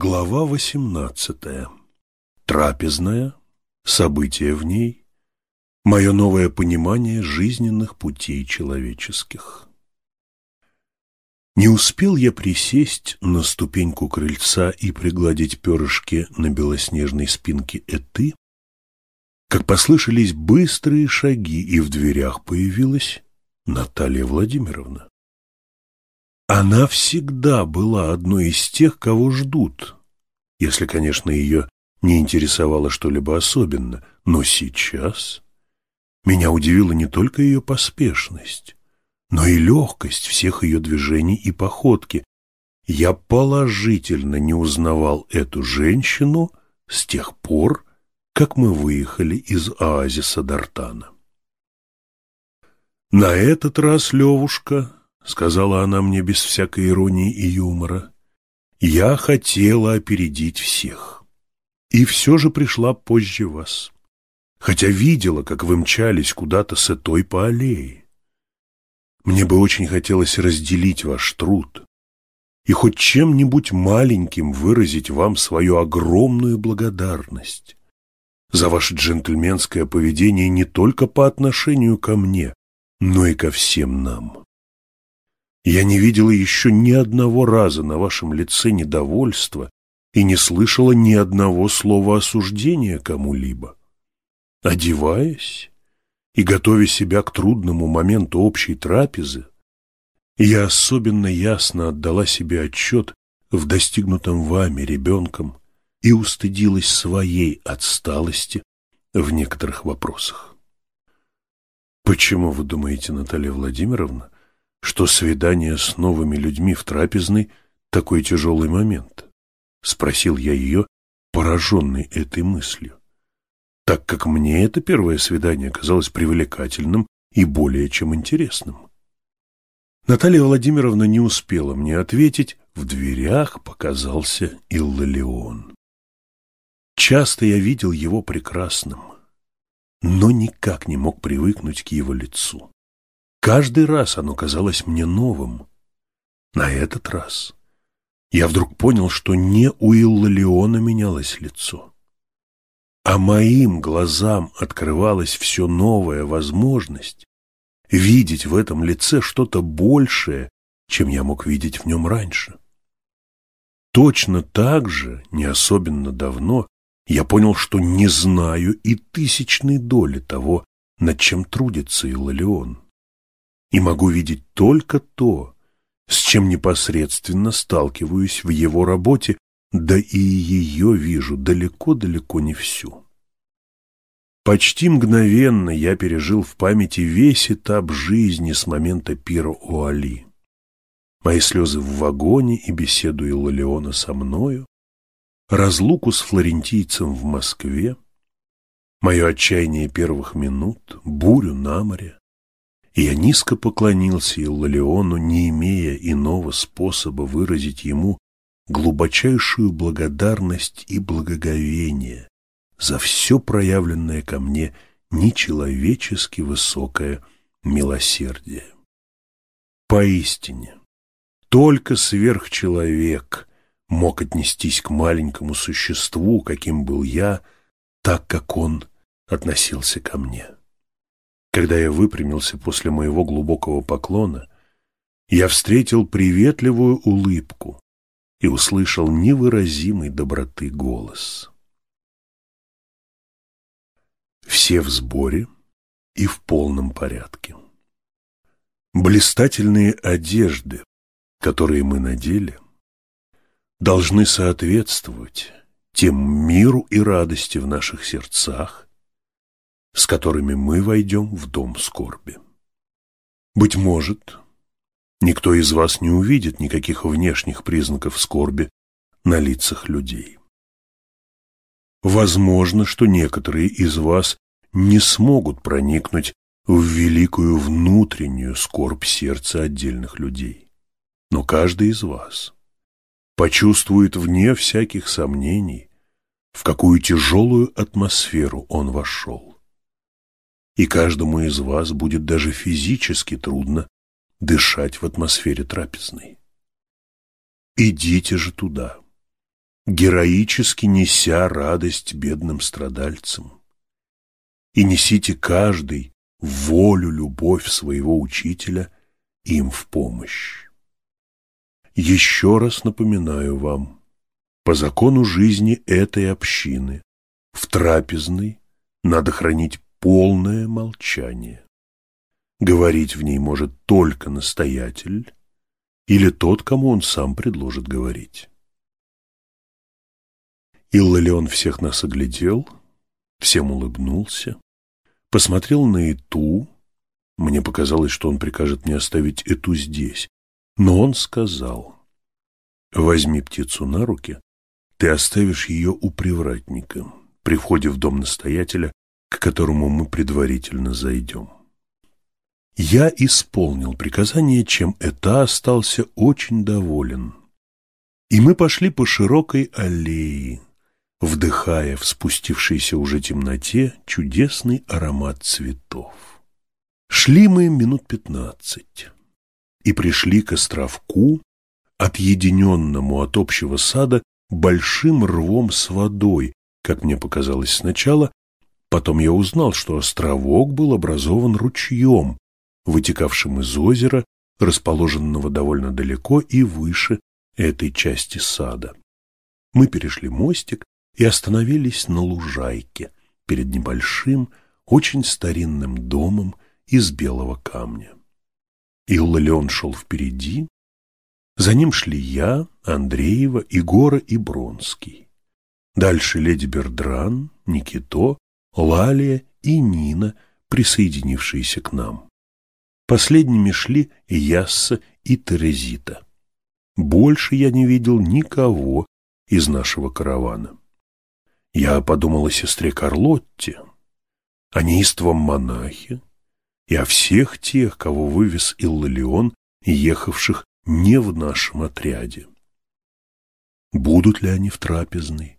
Глава 18. Трапезная. События в ней. Мое новое понимание жизненных путей человеческих. Не успел я присесть на ступеньку крыльца и пригладить перышки на белоснежной спинке Эты, как послышались быстрые шаги, и в дверях появилась Наталья Владимировна. Она всегда была одной из тех, кого ждут, если, конечно, ее не интересовало что-либо особенно. Но сейчас меня удивила не только ее поспешность, но и легкость всех ее движений и походки. Я положительно не узнавал эту женщину с тех пор, как мы выехали из оазиса Дартана. На этот раз, Левушка, сказала она мне без всякой иронии и юмора, я хотела опередить всех. И все же пришла позже вас, хотя видела, как вы мчались куда-то с этой по аллее. Мне бы очень хотелось разделить ваш труд и хоть чем-нибудь маленьким выразить вам свою огромную благодарность за ваше джентльменское поведение не только по отношению ко мне, но и ко всем нам. Я не видела еще ни одного раза на вашем лице недовольства и не слышала ни одного слова осуждения кому-либо. Одеваясь и готовя себя к трудному моменту общей трапезы, я особенно ясно отдала себе отчет в достигнутом вами ребенком и устыдилась своей отсталости в некоторых вопросах. Почему вы думаете, Наталья Владимировна, что свидание с новыми людьми в трапезной — такой тяжелый момент? Спросил я ее, пораженный этой мыслью, так как мне это первое свидание казалось привлекательным и более чем интересным. Наталья Владимировна не успела мне ответить, в дверях показался Иллалион. Часто я видел его прекрасным, но никак не мог привыкнуть к его лицу. Каждый раз оно казалось мне новым. На этот раз я вдруг понял, что не у Иллалиона менялось лицо, а моим глазам открывалась все новая возможность видеть в этом лице что-то большее, чем я мог видеть в нем раньше. Точно так же, не особенно давно, я понял, что не знаю и тысячной доли того, над чем трудится Иллалион и могу видеть только то, с чем непосредственно сталкиваюсь в его работе, да и ее вижу далеко-далеко не всю. Почти мгновенно я пережил в памяти весь этап жизни с момента пира у Али. Мои слезы в вагоне и беседу Иллалиона со мною, разлуку с флорентийцем в Москве, мое отчаяние первых минут, бурю на море, и я низко поклонился Иллалиону, не имея иного способа выразить ему глубочайшую благодарность и благоговение за все проявленное ко мне нечеловечески высокое милосердие. Поистине, только сверхчеловек мог отнестись к маленькому существу, каким был я, так как он относился ко мне. Когда я выпрямился после моего глубокого поклона, я встретил приветливую улыбку и услышал невыразимой доброты голос. Все в сборе и в полном порядке. Блистательные одежды, которые мы надели, должны соответствовать тем миру и радости в наших сердцах, с которыми мы войдем в дом скорби. Быть может, никто из вас не увидит никаких внешних признаков скорби на лицах людей. Возможно, что некоторые из вас не смогут проникнуть в великую внутреннюю скорбь сердца отдельных людей. Но каждый из вас почувствует вне всяких сомнений, в какую тяжелую атмосферу он вошел и каждому из вас будет даже физически трудно дышать в атмосфере трапезной. Идите же туда, героически неся радость бедным страдальцам. И несите каждый волю, любовь своего учителя им в помощь. Еще раз напоминаю вам, по закону жизни этой общины, в трапезной надо хранить полное молчание. Говорить в ней может только настоятель или тот, кому он сам предложит говорить. Иллалион всех нас оглядел, всем улыбнулся, посмотрел на Эту. Мне показалось, что он прикажет мне оставить Эту здесь. Но он сказал, возьми птицу на руки, ты оставишь ее у привратника при входе в дом настоятеля, к которому мы предварительно зайдем. Я исполнил приказание, чем Эта остался очень доволен. И мы пошли по широкой аллее, вдыхая в спустившейся уже темноте чудесный аромат цветов. Шли мы минут пятнадцать и пришли к островку, отъединенному от общего сада большим рвом с водой, как мне показалось сначала, потом я узнал, что островок был образован ручьем, вытекавшим из озера, расположенного довольно далеко и выше этой части сада. Мы перешли мостик и остановились на лужайке перед небольшим, очень старинным домом из белого камня. Иллалион шел впереди, за ним шли я, Андреева, Егора и Бронский. Дальше леди Бердран, Никито, Лалия и Нина, присоединившиеся к нам. Последними шли Ясса и Терезита. Больше я не видел никого из нашего каравана. Я подумал о сестре Карлотте, о неистовом монахе и о всех тех, кого вывез Иллалион, ехавших не в нашем отряде. Будут ли они в трапезной?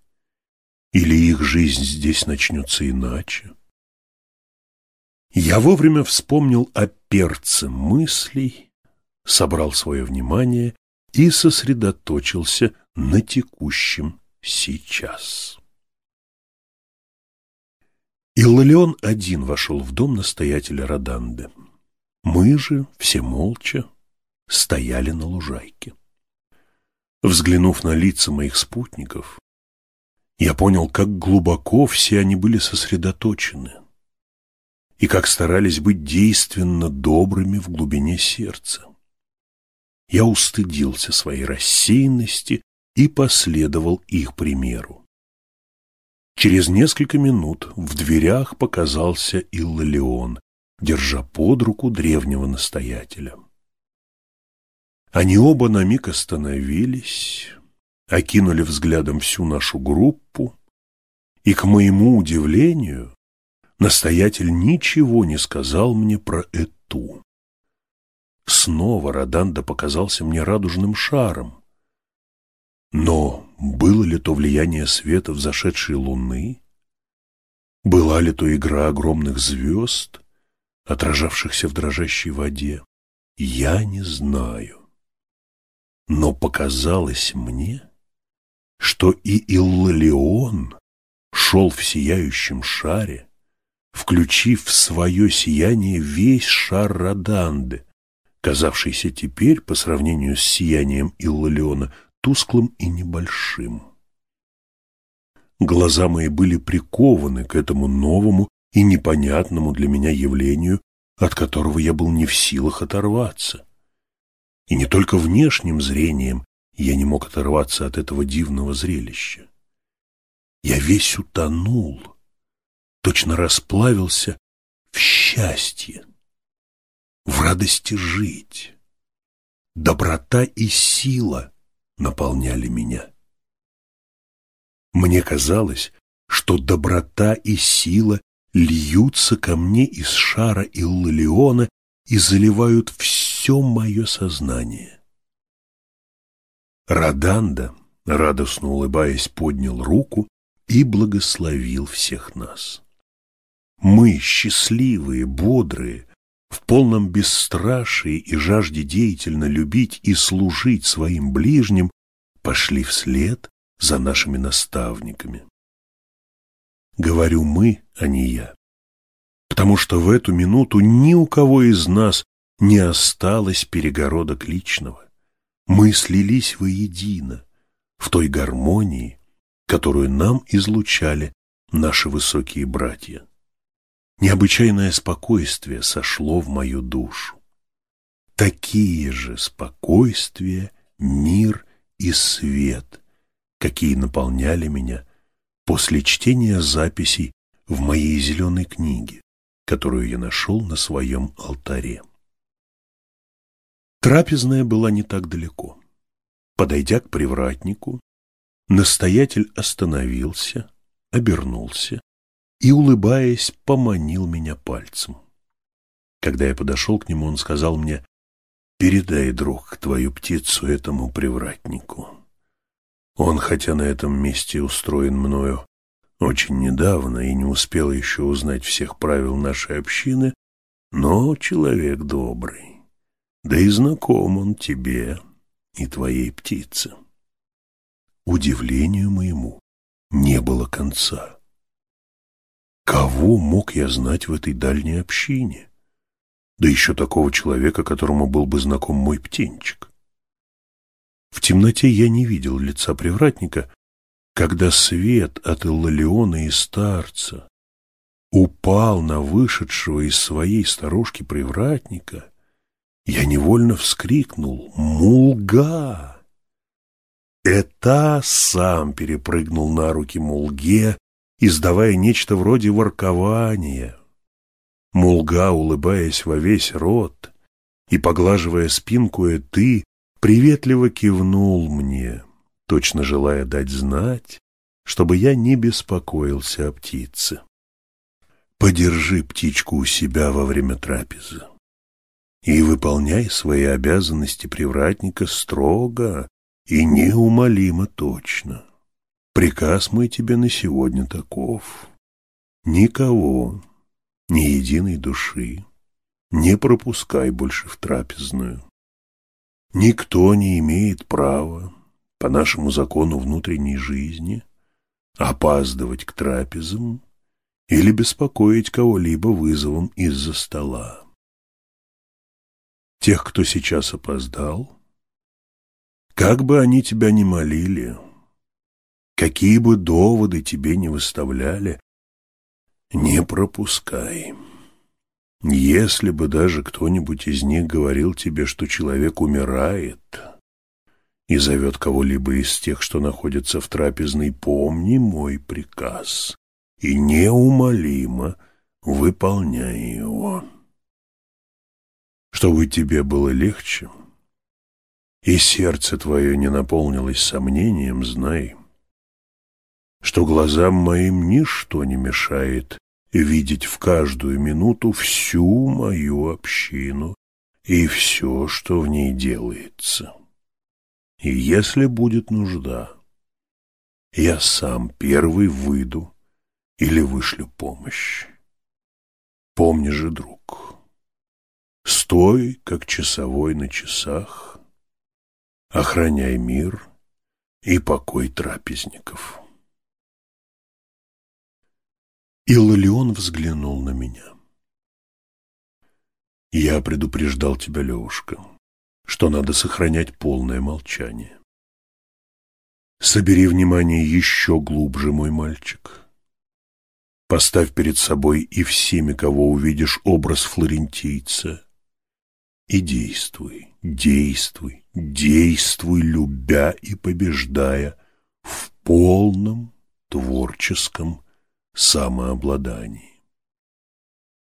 Или их жизнь здесь начнется иначе? Я вовремя вспомнил о перце мыслей, собрал свое внимание и сосредоточился на текущем сейчас. Иллион один вошел в дом настоятеля Роданды. Мы же, все молча, стояли на лужайке. Взглянув на лица моих спутников, я понял, как глубоко все они были сосредоточены и как старались быть действенно добрыми в глубине сердца. Я устыдился своей рассеянности и последовал их примеру. Через несколько минут в дверях показался Иллалион, держа под руку древнего настоятеля. Они оба на миг остановились, окинули взглядом всю нашу группу, и, к моему удивлению, настоятель ничего не сказал мне про эту. Снова Роданда показался мне радужным шаром, но было ли то влияние света взошедшей луны? Была ли то игра огромных звезд, отражавшихся в дрожащей воде? Я не знаю. Но показалось мне, что и Иллалион шел в сияющем шаре, включив в свое сияние весь шар Роданды, казавшийся теперь, по сравнению с сиянием Иллалиона, тусклым и небольшим. Глаза мои были прикованы к этому новому и непонятному для меня явлению, от которого я был не в силах оторваться. И не только внешним зрением я не мог оторваться от этого дивного зрелища. Я весь утонул, точно расплавился в счастье, в радости жить. Доброта и сила наполняли меня. Мне казалось, что доброта и сила льются ко мне из шара Иллалиона и заливают все мое сознание. Раданда, радостно улыбаясь, поднял руку и благословил всех нас. Мы, счастливые, бодрые, в полном бесстрашии и жажде деятельно любить и служить своим ближним, пошли вслед за нашими наставниками. Говорю «мы», а не «я», потому что в эту минуту ни у кого из нас не осталось перегородок личного. Мы слились воедино в той гармонии, которую нам излучали наши высокие братья. Необычайное спокойствие сошло в мою душу. Такие же спокойствие, мир и свет, какие наполняли меня после чтения записей в моей зеленой книге, которую я нашел на своем алтаре. Трапезная была не так далеко. Подойдя к привратнику, настоятель остановился, обернулся и, улыбаясь, поманил меня пальцем. Когда я подошел к нему, он сказал мне, «Передай, друг, твою птицу этому привратнику. Он, хотя на этом месте устроен мною очень недавно и не успел еще узнать всех правил нашей общины, но человек добрый да и знаком он тебе и твоей птице. Удивлению моему не было конца. Кого мог я знать в этой дальней общине? Да еще такого человека, которому был бы знаком мой птенчик. В темноте я не видел лица привратника, когда свет от Иллалиона и старца упал на вышедшего из своей сторожки привратника, я невольно вскрикнул «Мулга!». Это сам перепрыгнул на руки Мулге, издавая нечто вроде воркования. Мулга, улыбаясь во весь рот и поглаживая спинку Эты, приветливо кивнул мне, точно желая дать знать, чтобы я не беспокоился о птице. Подержи птичку у себя во время трапезы и выполняй свои обязанности привратника строго и неумолимо точно. Приказ мой тебе на сегодня таков. Никого, ни единой души, не пропускай больше в трапезную. Никто не имеет права, по нашему закону внутренней жизни, опаздывать к трапезам или беспокоить кого-либо вызовом из-за стола тех, кто сейчас опоздал, как бы они тебя ни молили, какие бы доводы тебе не выставляли, не пропускай. Если бы даже кто-нибудь из них говорил тебе, что человек умирает, и зовет кого-либо из тех, что находятся в трапезной, помни мой приказ и неумолимо выполняй его чтобы тебе было легче, и сердце твое не наполнилось сомнением, знай, что глазам моим ничто не мешает видеть в каждую минуту всю мою общину и все, что в ней делается. И если будет нужда, я сам первый выйду или вышлю помощь. Помни же, друг, Стой, как часовой на часах, охраняй мир и покой трапезников. Иллион взглянул на меня. Я предупреждал тебя, Левушка, что надо сохранять полное молчание. Собери внимание еще глубже, мой мальчик. Поставь перед собой и всеми, кого увидишь, образ флорентийца — и действуй, действуй, действуй, любя и побеждая в полном творческом самообладании.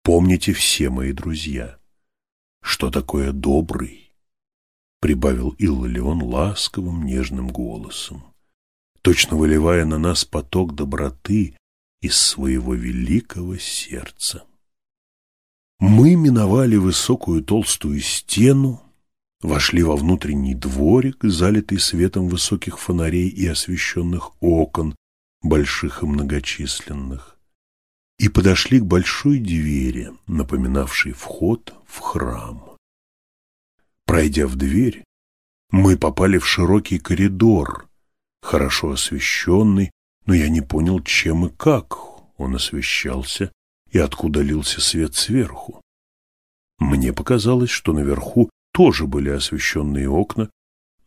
Помните все мои друзья, что такое добрый, прибавил Иллион ласковым нежным голосом, точно выливая на нас поток доброты из своего великого сердца. Мы миновали высокую толстую стену, вошли во внутренний дворик, залитый светом высоких фонарей и освещенных окон, больших и многочисленных, и подошли к большой двери, напоминавшей вход в храм. Пройдя в дверь, мы попали в широкий коридор, хорошо освещенный, но я не понял, чем и как он освещался и откуда лился свет сверху. Мне показалось, что наверху тоже были освещенные окна,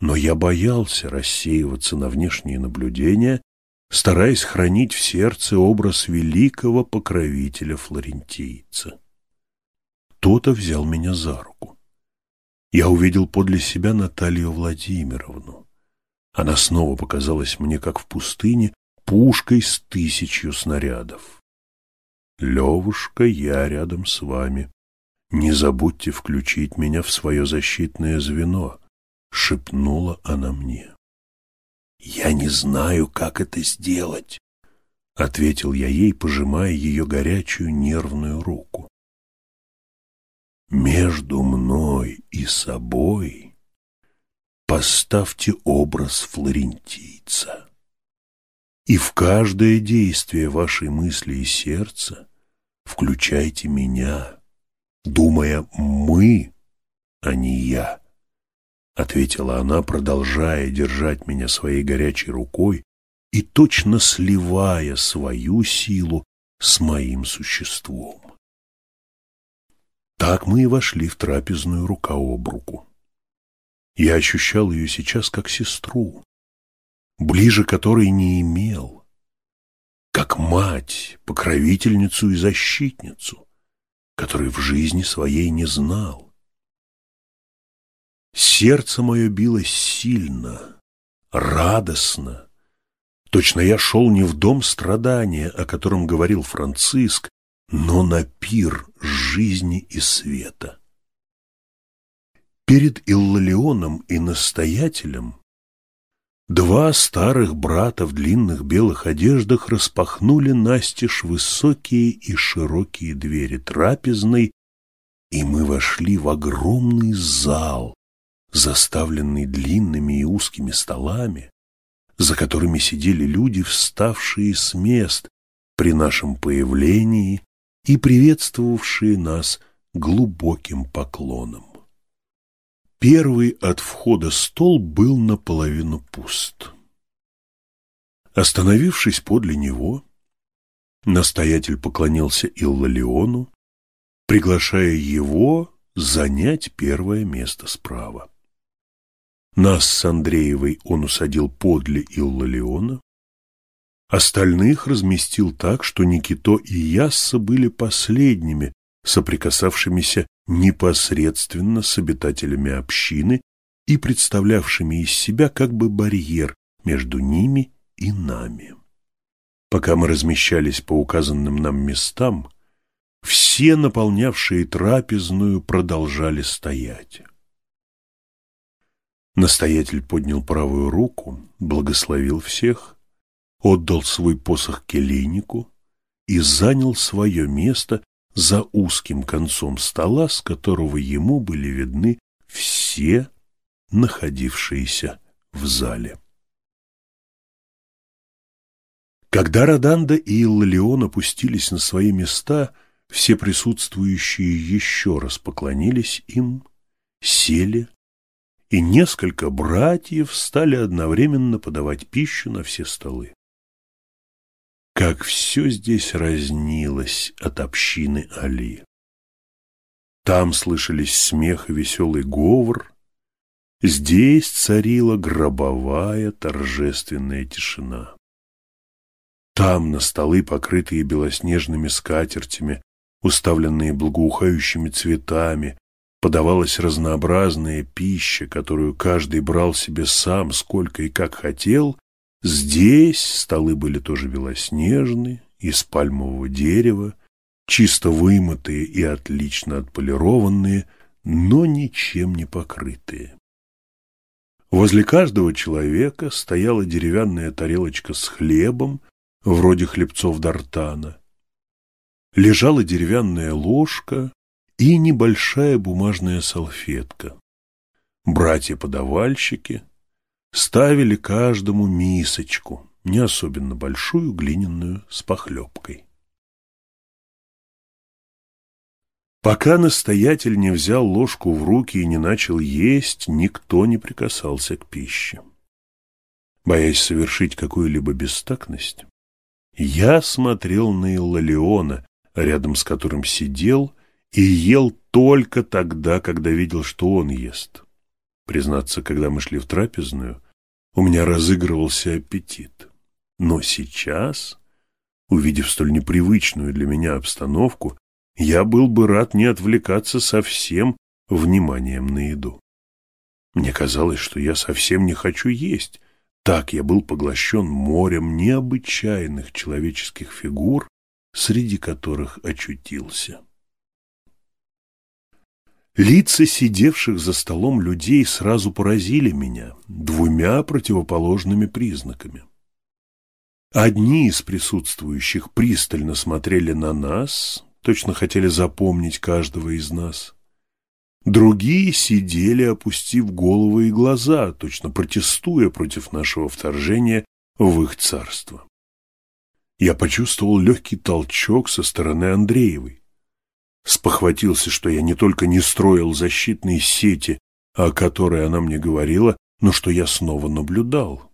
но я боялся рассеиваться на внешние наблюдения, стараясь хранить в сердце образ великого покровителя флорентийца. Кто-то взял меня за руку. Я увидел подле себя Наталью Владимировну. Она снова показалась мне, как в пустыне, пушкой с тысячью снарядов. «Левушка, я рядом с вами. Не забудьте включить меня в свое защитное звено», — шепнула она мне. «Я не знаю, как это сделать», — ответил я ей, пожимая ее горячую нервную руку. «Между мной и собой поставьте образ флорентийца, и в каждое действие вашей мысли и сердца включайте меня, думая «мы», а не «я». — ответила она, продолжая держать меня своей горячей рукой и точно сливая свою силу с моим существом. Так мы и вошли в трапезную рука об руку. Я ощущал ее сейчас как сестру, ближе которой не имел, как мать, покровительницу и защитницу, которой в жизни своей не знал. Сердце мое билось сильно, радостно. Точно я шел не в дом страдания, о котором говорил Франциск, но на пир жизни и света. Перед Иллалионом и настоятелем два старых брата в длинных белых одеждах распахнули настежь высокие и широкие двери трапезной, и мы вошли в огромный зал, заставленный длинными и узкими столами, за которыми сидели люди, вставшие с мест при нашем появлении и приветствовавшие нас глубоким поклоном. Первый от входа стол был наполовину пуст. Остановившись подле него, настоятель поклонился Иллалиону, приглашая его занять первое место справа. Нас с Андреевой он усадил подле Иллалиона, остальных разместил так, что Никито и Ясса были последними, соприкасавшимися непосредственно с обитателями общины и представлявшими из себя как бы барьер между ними и нами. Пока мы размещались по указанным нам местам, все наполнявшие трапезную продолжали стоять. Настоятель поднял правую руку, благословил всех, отдал свой посох келейнику и занял свое место за узким концом стола, с которого ему были видны все находившиеся в зале. Когда Роданда и Иллион опустились на свои места, все присутствующие еще раз поклонились им, сели и несколько братьев стали одновременно подавать пищу на все столы. Как все здесь разнилось от общины Али. Там слышались смех и веселый говор, здесь царила гробовая торжественная тишина. Там на столы, покрытые белоснежными скатертями, уставленные благоухающими цветами, подавалась разнообразная пища, которую каждый брал себе сам, сколько и как хотел, здесь столы были тоже белоснежные, из пальмового дерева, чисто вымытые и отлично отполированные, но ничем не покрытые. Возле каждого человека стояла деревянная тарелочка с хлебом, вроде хлебцов Д'Артана. Лежала деревянная ложка, и небольшая бумажная салфетка. Братья-подавальщики ставили каждому мисочку, не особенно большую, глиняную, с похлебкой. Пока настоятель не взял ложку в руки и не начал есть, никто не прикасался к пище. боясь совершить какую-либо бестактность, я смотрел на Иллалиона, рядом с которым сидел, и ел только тогда, когда видел, что он ест. Признаться, когда мы шли в трапезную, у меня разыгрывался аппетит. Но сейчас, увидев столь непривычную для меня обстановку, я был бы рад не отвлекаться совсем вниманием на еду. Мне казалось, что я совсем не хочу есть. Так я был поглощен морем необычайных человеческих фигур, среди которых очутился. Лица сидевших за столом людей сразу поразили меня двумя противоположными признаками. Одни из присутствующих пристально смотрели на нас, точно хотели запомнить каждого из нас. Другие сидели, опустив головы и глаза, точно протестуя против нашего вторжения в их царство. Я почувствовал легкий толчок со стороны Андреевой. Спохватился, что я не только не строил защитные сети, о которой она мне говорила, но что я снова наблюдал.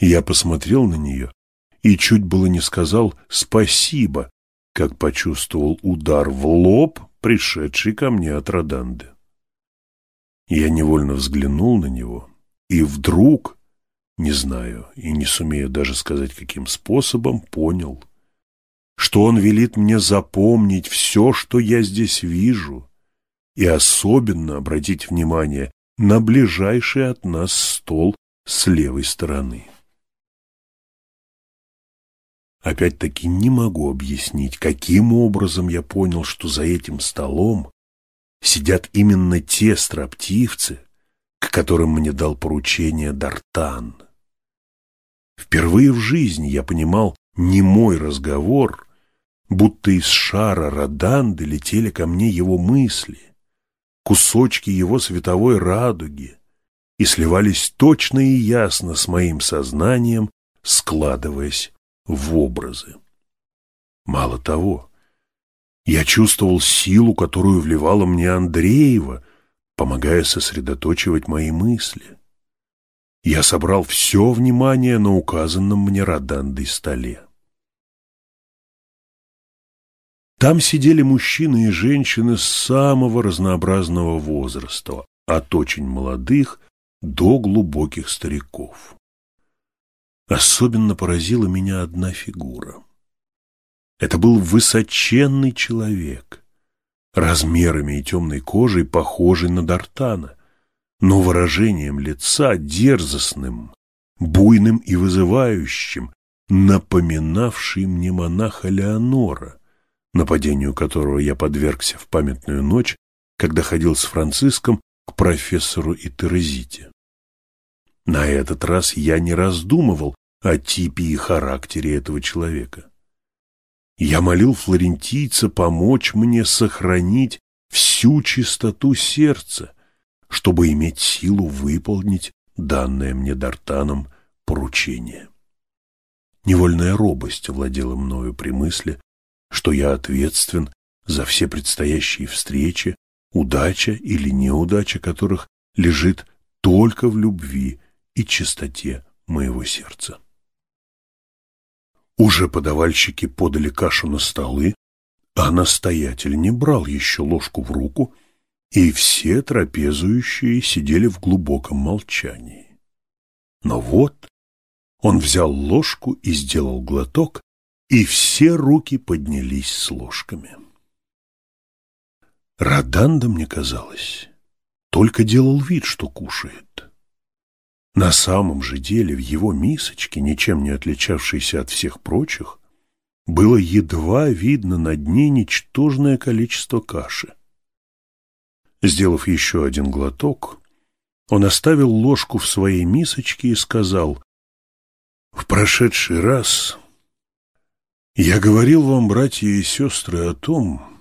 Я посмотрел на нее и чуть было не сказал «спасибо», как почувствовал удар в лоб пришедший ко мне от Роданды. Я невольно взглянул на него, и вдруг, не знаю и не сумею даже сказать, каким способом, понял, что он велит мне запомнить все, что я здесь вижу, и особенно обратить внимание на ближайший от нас стол с левой стороны. Опять-таки не могу объяснить, каким образом я понял, что за этим столом сидят именно те строптивцы, к которым мне дал поручение Дартан. Впервые в жизни я понимал не мой разговор, будто из шара Роданды летели ко мне его мысли, кусочки его световой радуги, и сливались точно и ясно с моим сознанием, складываясь в образы. Мало того, я чувствовал силу, которую вливала мне Андреева, помогая сосредоточивать мои мысли. Я собрал все внимание на указанном мне Родандой столе. Там сидели мужчины и женщины самого разнообразного возраста, от очень молодых до глубоких стариков. Особенно поразила меня одна фигура. Это был высоченный человек, размерами и темной кожей похожий на Дартана, но выражением лица дерзостным, буйным и вызывающим, напоминавший мне монаха Леонора, нападению которого я подвергся в памятную ночь, когда ходил с Франциском к профессору и Терезите. На этот раз я не раздумывал, о типе и характере этого человека. Я молил флорентийца помочь мне сохранить всю чистоту сердца, чтобы иметь силу выполнить данное мне Дартаном поручение. Невольная робость владела мною при мысли, что я ответственен за все предстоящие встречи, удача или неудача которых лежит только в любви и чистоте моего сердца. Уже подавальщики подали кашу на столы, а настоятель не брал еще ложку в руку, и все трапезующие сидели в глубоком молчании. Но вот он взял ложку и сделал глоток, и все руки поднялись с ложками. Роданда, мне казалось, только делал вид, что кушает. На самом же деле в его мисочке, ничем не отличавшейся от всех прочих, было едва видно на дне ничтожное количество каши. Сделав еще один глоток, он оставил ложку в своей мисочке и сказал, «В прошедший раз я говорил вам, братья и сестры, о том,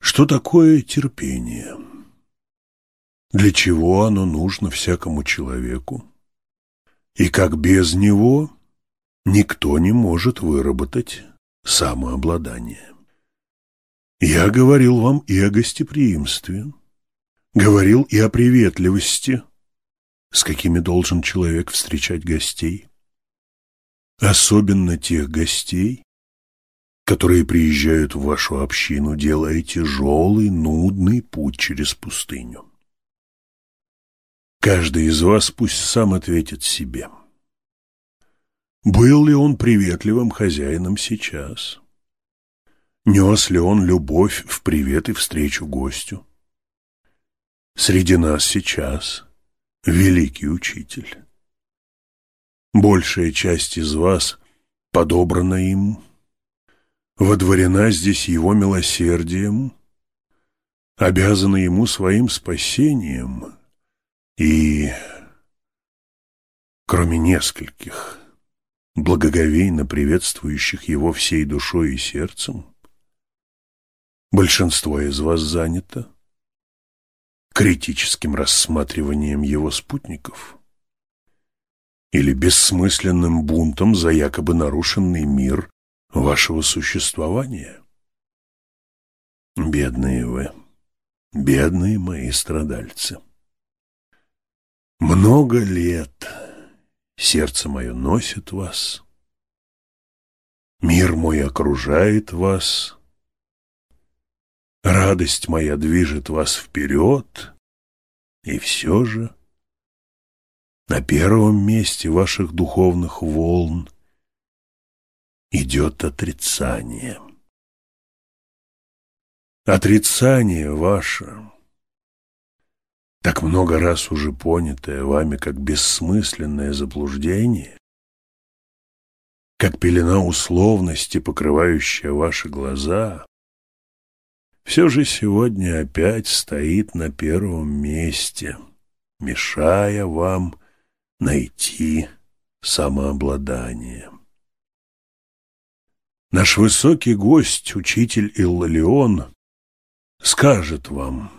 что такое терпение» для чего оно нужно всякому человеку, и как без него никто не может выработать самообладание. Я говорил вам и о гостеприимстве, говорил и о приветливости, с какими должен человек встречать гостей, особенно тех гостей, которые приезжают в вашу общину, делая тяжелый, нудный путь через пустыню. Каждый из вас пусть сам ответит себе. Был ли он приветливым хозяином сейчас? Нес ли он любовь в привет и встречу гостю? Среди нас сейчас великий учитель. Большая часть из вас подобрана им, водворена здесь его милосердием, обязана ему своим спасением и, кроме нескольких, благоговейно приветствующих его всей душой и сердцем, большинство из вас занято критическим рассматриванием его спутников или бессмысленным бунтом за якобы нарушенный мир вашего существования. Бедные вы, бедные мои страдальцы. Много лет сердце мое носит вас, мир мой окружает вас, радость моя движет вас вперед, и все же на первом месте ваших духовных волн идет отрицание. Отрицание ваше, так много раз уже понятое вами как бессмысленное заблуждение, как пелена условности, покрывающая ваши глаза, все же сегодня опять стоит на первом месте, мешая вам найти самообладание. Наш высокий гость, учитель Иллалион, скажет вам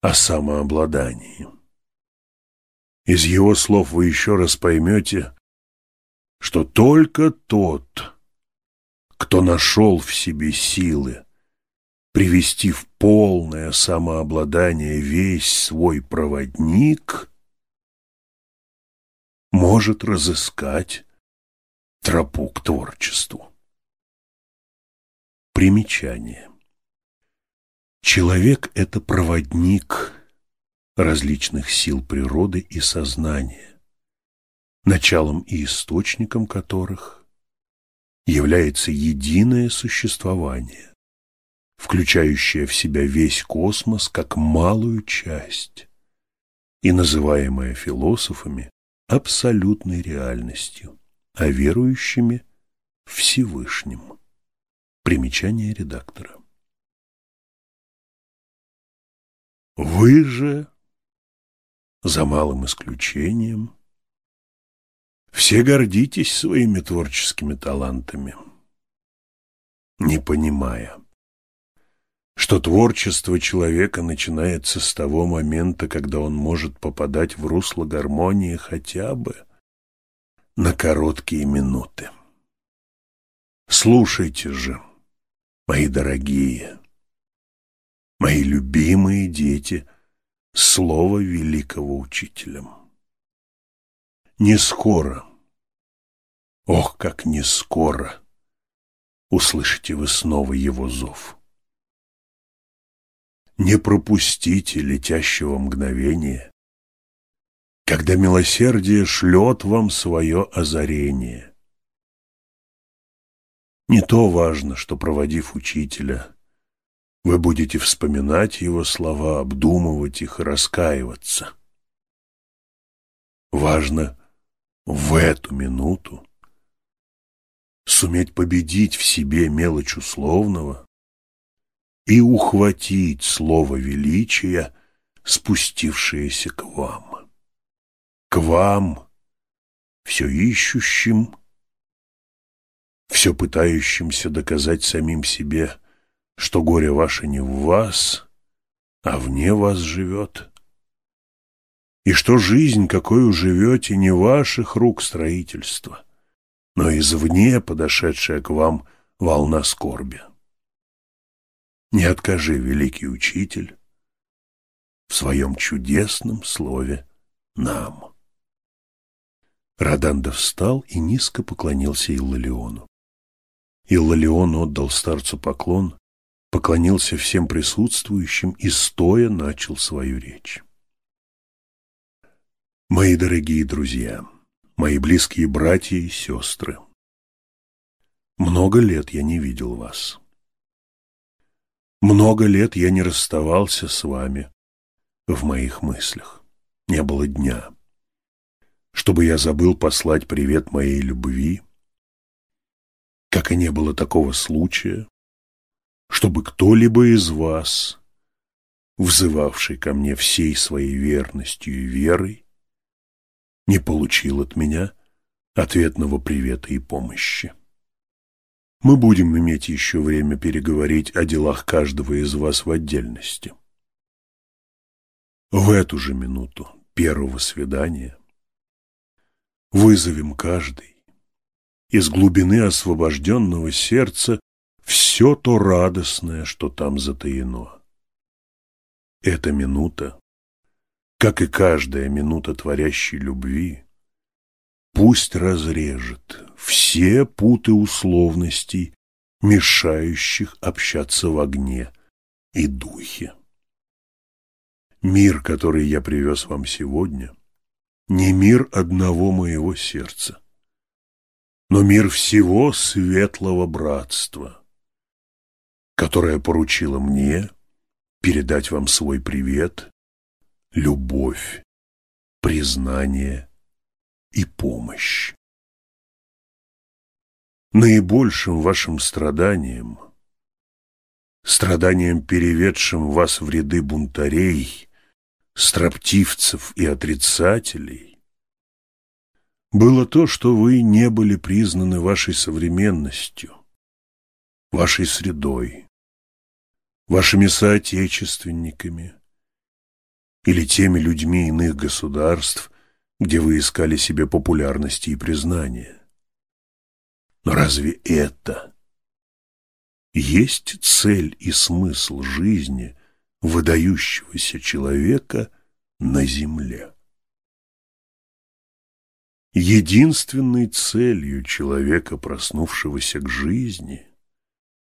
о самообладании. Из его слов вы еще раз поймете, что только тот, кто нашел в себе силы привести в полное самообладание весь свой проводник, может разыскать тропу к творчеству. Примечание. Человек — это проводник различных сил природы и сознания, началом и источником которых является единое существование, включающее в себя весь космос как малую часть и называемое философами абсолютной реальностью, а верующими – Всевышним. Примечание редактора. Вы же, за малым исключением, все гордитесь своими творческими талантами, не понимая, что творчество человека начинается с того момента, когда он может попадать в русло гармонии хотя бы на короткие минуты. Слушайте же, мои дорогие, мои любимые дети, слово великого учителя. Не скоро, ох, как не скоро, услышите вы снова его зов. Не пропустите летящего мгновения, когда милосердие шлет вам свое озарение. Не то важно, что, проводив учителя, вы будете вспоминать его слова, обдумывать их и раскаиваться. Важно в эту минуту суметь победить в себе мелочь условного и ухватить слово величия, спустившееся к вам. К вам, все ищущим, все пытающимся доказать самим себе, что горе ваше не в вас, а вне вас живет, и что жизнь, какой живете, не ваших рук строительства, но извне подошедшая к вам волна скорби. Не откажи, великий учитель, в своем чудесном слове нам. Роданда встал и низко поклонился Иллалиону. Иллалион отдал старцу поклон, поклонился всем присутствующим и стоя начал свою речь. Мои дорогие друзья, мои близкие братья и сестры, много лет я не видел вас. Много лет я не расставался с вами в моих мыслях. Не было дня, чтобы я забыл послать привет моей любви, как и не было такого случая, чтобы кто-либо из вас, взывавший ко мне всей своей верностью и верой, не получил от меня ответного привета и помощи. Мы будем иметь еще время переговорить о делах каждого из вас в отдельности. В эту же минуту первого свидания вызовем каждый из глубины освобожденного сердца все то радостное, что там затаено. Эта минута, как и каждая минута творящей любви, пусть разрежет все путы условностей, мешающих общаться в огне и духе. Мир, который я привез вам сегодня, не мир одного моего сердца, но мир всего светлого братства, которое поручило мне передать вам свой привет, любовь, признание и помощь. Наибольшим вашим страданием, страданием, переведшим вас в ряды бунтарей, строптивцев и отрицателей, было то, что вы не были признаны вашей современностью, вашей средой, вашими соотечественниками или теми людьми иных государств, где вы искали себе популярности и признания. Но разве это есть цель и смысл жизни выдающегося человека на земле? Единственной целью человека, проснувшегося к жизни,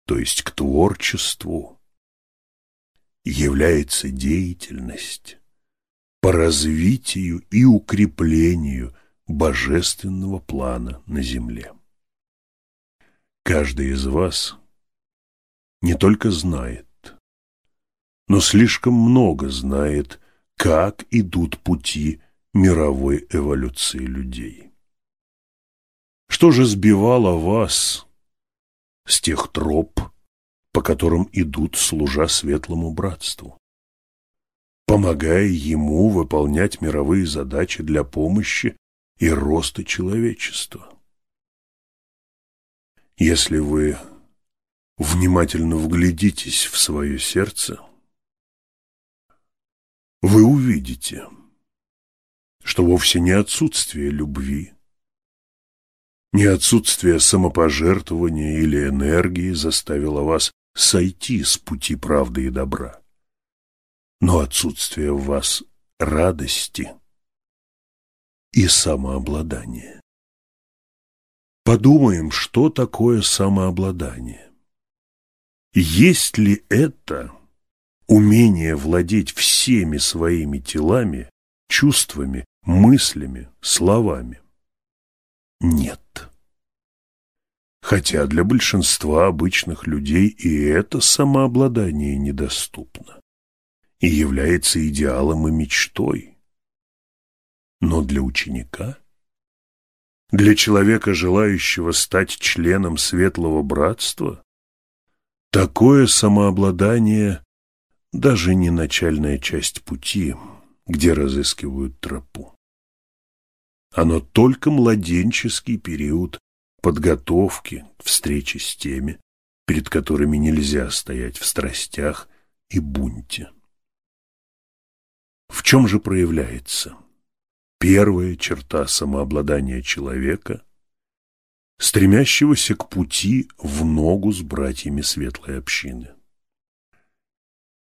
то есть к творчеству, является деятельность по развитию и укреплению божественного плана на земле. Каждый из вас не только знает, но слишком много знает, как идут пути мировой эволюции людей. Что же сбивало вас с тех троп, по которым идут, служа светлому братству? Помогая ему выполнять мировые задачи для помощи и роста человечества. Если вы внимательно вглядитесь в свое сердце, вы увидите, что вовсе не отсутствие любви, не отсутствие самопожертвования или энергии заставило вас сойти с пути правды и добра но отсутствие в вас радости и самообладания. Подумаем, что такое самообладание. Есть ли это умение владеть всеми своими телами, чувствами, мыслями, словами? Нет. Хотя для большинства обычных людей и это самообладание недоступно и является идеалом и мечтой. Но для ученика, для человека, желающего стать членом светлого братства, такое самообладание даже не начальная часть пути, где разыскивают тропу. Оно только младенческий период подготовки к встрече с теми, перед которыми нельзя стоять в страстях и бунте. Чем же проявляется первая черта самообладания человека, стремящегося к пути в ногу с братьями светлой общины?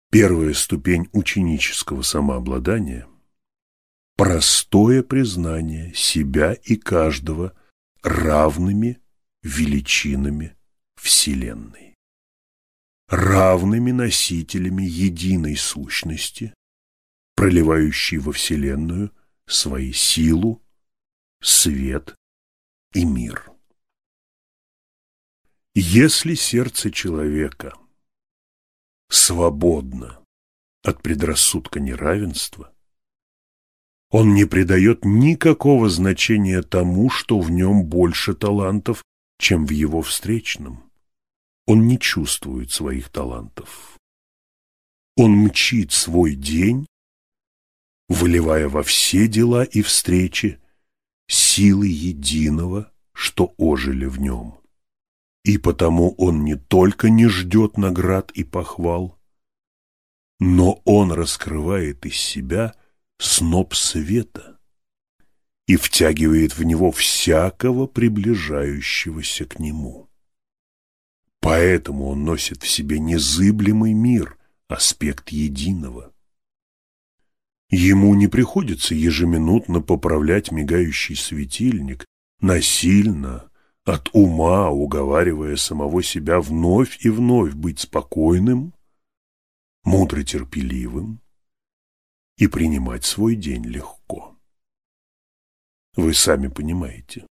Первая ступень ученического самообладания простое признание себя и каждого равными величинами Вселенной, равными носителями единой сущности, проливающей во Вселенную свои силу, свет и мир. Если сердце человека свободно от предрассудка неравенства, он не придает никакого значения тому, что в нем больше талантов, чем в его встречном. Он не чувствует своих талантов. Он мчит свой день, выливая во все дела и встречи силы единого, что ожили в нем. И потому он не только не ждет наград и похвал, но он раскрывает из себя сноп света и втягивает в него всякого приближающегося к нему. Поэтому он носит в себе незыблемый мир, аспект единого. Ему не приходится ежеминутно поправлять мигающий светильник, насильно, от ума уговаривая самого себя вновь и вновь быть спокойным, мудро терпеливым и принимать свой день легко. Вы сами понимаете,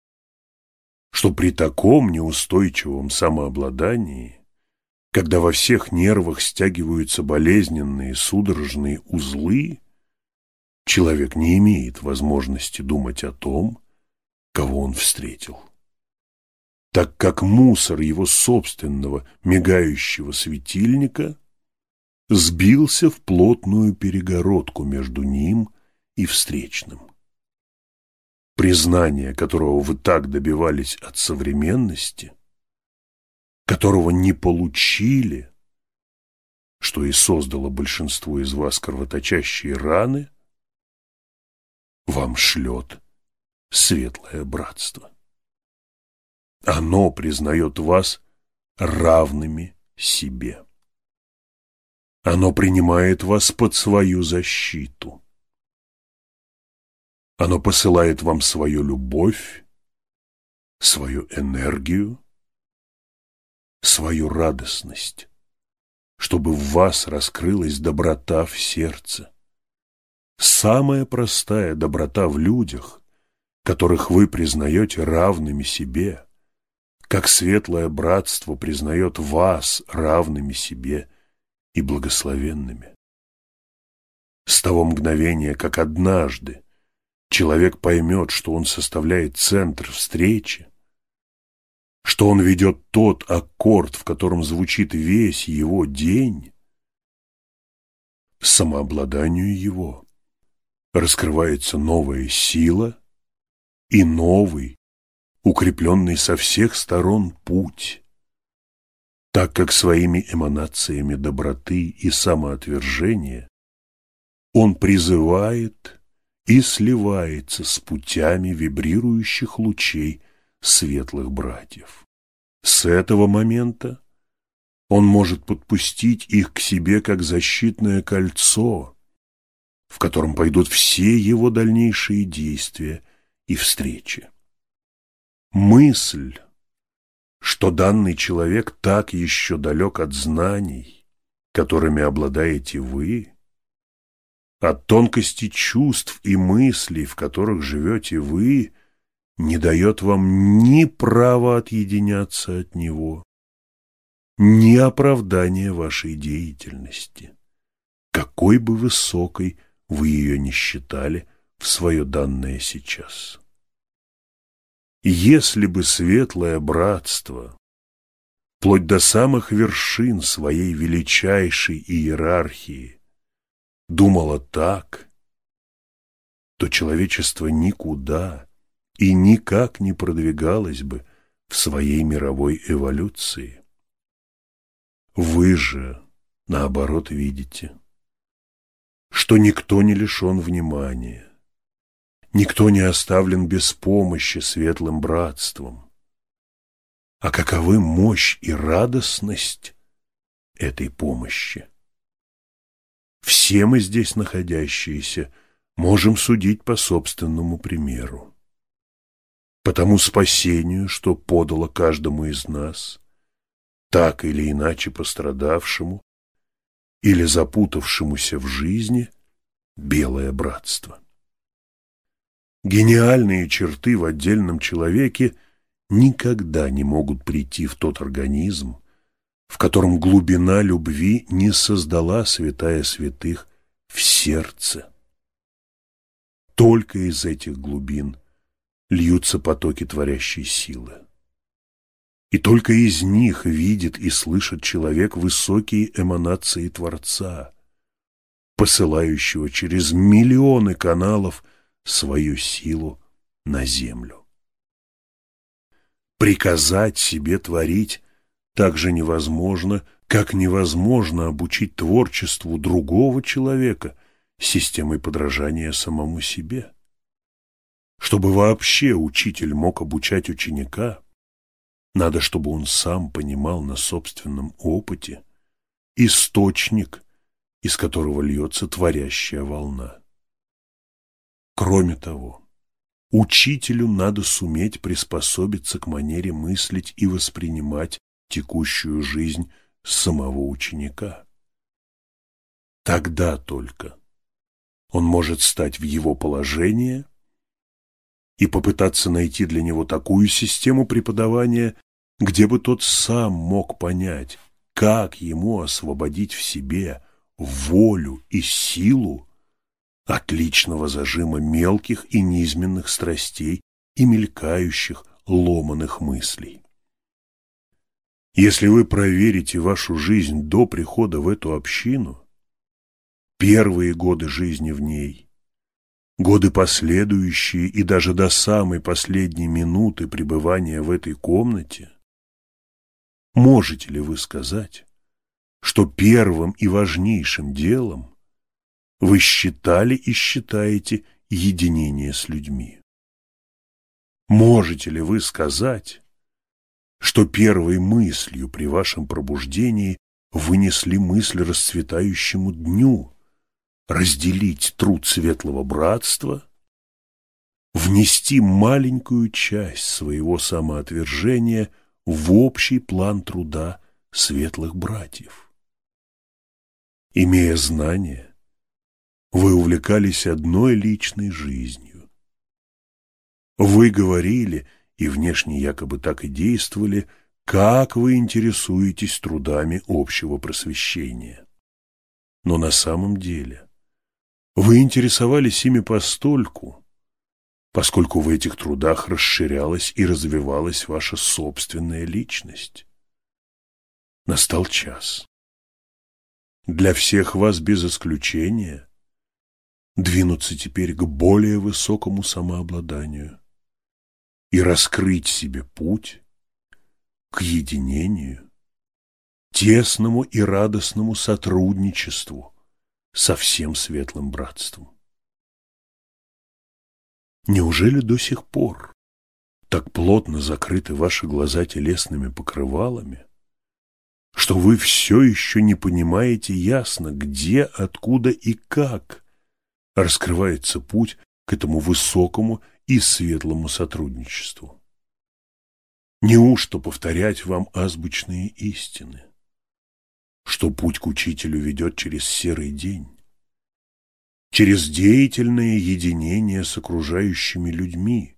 что при таком неустойчивом самообладании, когда во всех нервах стягиваются болезненные судорожные узлы, человек не имеет возможности думать о том, кого он встретил. Так как мусор его собственного мигающего светильника сбился в плотную перегородку между ним и встречным. Признание, которого вы так добивались от современности, которого не получили, что и создало большинство из вас кровоточащие раны, вам шлет светлое братство. Оно признает вас равными себе. Оно принимает вас под свою защиту. Оно посылает вам свою любовь, свою энергию, свою радостность, чтобы в вас раскрылась доброта в сердце. Самая простая доброта в людях, которых вы признаете равными себе, как светлое братство признает вас равными себе и благословенными. С того мгновения, как однажды человек поймет, что он составляет центр встречи, что он ведет тот аккорд, в котором звучит весь его день, самообладанию его раскрывается новая сила и новый, укрепленный со всех сторон путь, так как своими эманациями доброты и самоотвержения он призывает и сливается с путями вибрирующих лучей светлых братьев. С этого момента он может подпустить их к себе как защитное кольцо, в котором пойдут все его дальнейшие действия и встречи. Мысль что данный человек так еще далек от знаний, которыми обладаете вы, от тонкости чувств и мыслей, в которых живете вы, не дает вам ни права отъединяться от него, ни оправдания вашей деятельности, какой бы высокой вы ее не считали в свое данное сейчас. Если бы светлое братство, вплоть до самых вершин своей величайшей иерархии, думало так, то человечество никуда и никак не продвигалось бы в своей мировой эволюции. Вы же, наоборот, видите, что никто не лишен внимания, Никто не оставлен без помощи светлым братством. А каковы мощь и радостность этой помощи? Все мы здесь находящиеся можем судить по собственному примеру. По тому спасению, что подало каждому из нас, так или иначе пострадавшему или запутавшемуся в жизни белое братство. Гениальные черты в отдельном человеке никогда не могут прийти в тот организм, в котором глубина любви не создала святая святых в сердце. Только из этих глубин льются потоки творящей силы. И только из них видит и слышит человек высокие эманации Творца, посылающего через миллионы каналов свою силу на землю. Приказать себе творить так же невозможно, как невозможно обучить творчеству другого человека системой подражания самому себе. Чтобы вообще учитель мог обучать ученика, надо, чтобы он сам понимал на собственном опыте источник, из которого льется творящая волна. Кроме того, учителю надо суметь приспособиться к манере мыслить и воспринимать текущую жизнь самого ученика. Тогда только он может стать в его положение и попытаться найти для него такую систему преподавания, где бы тот сам мог понять, как ему освободить в себе волю и силу от личного зажима мелких и низменных страстей и мелькающих ломаных мыслей. Если вы проверите вашу жизнь до прихода в эту общину, первые годы жизни в ней, годы последующие и даже до самой последней минуты пребывания в этой комнате, можете ли вы сказать, что первым и важнейшим делом вы считали и считаете единение с людьми? Можете ли вы сказать, что первой мыслью при вашем пробуждении вынесли мысль расцветающему дню, разделить труд светлого братства, внести маленькую часть своего самоотвержения в общий план труда светлых братьев. Имея знания, вы увлекались одной личной жизнью. Вы говорили – и внешне якобы так и действовали, как вы интересуетесь трудами общего просвещения. Но на самом деле вы интересовались ими постольку, поскольку в этих трудах расширялась и развивалась ваша собственная личность. Настал час. Для всех вас без исключения двинуться теперь к более высокому самообладанию, и раскрыть себе путь к единению, тесному и радостному сотрудничеству со всем светлым братством. Неужели до сих пор так плотно закрыты ваши глаза телесными покрывалами, что вы все еще не понимаете ясно, где, откуда и как раскрывается путь к этому высокому и светлому сотрудничеству. Неужто повторять вам азбучные истины, что путь к учителю ведет через серый день, через деятельное единение с окружающими людьми,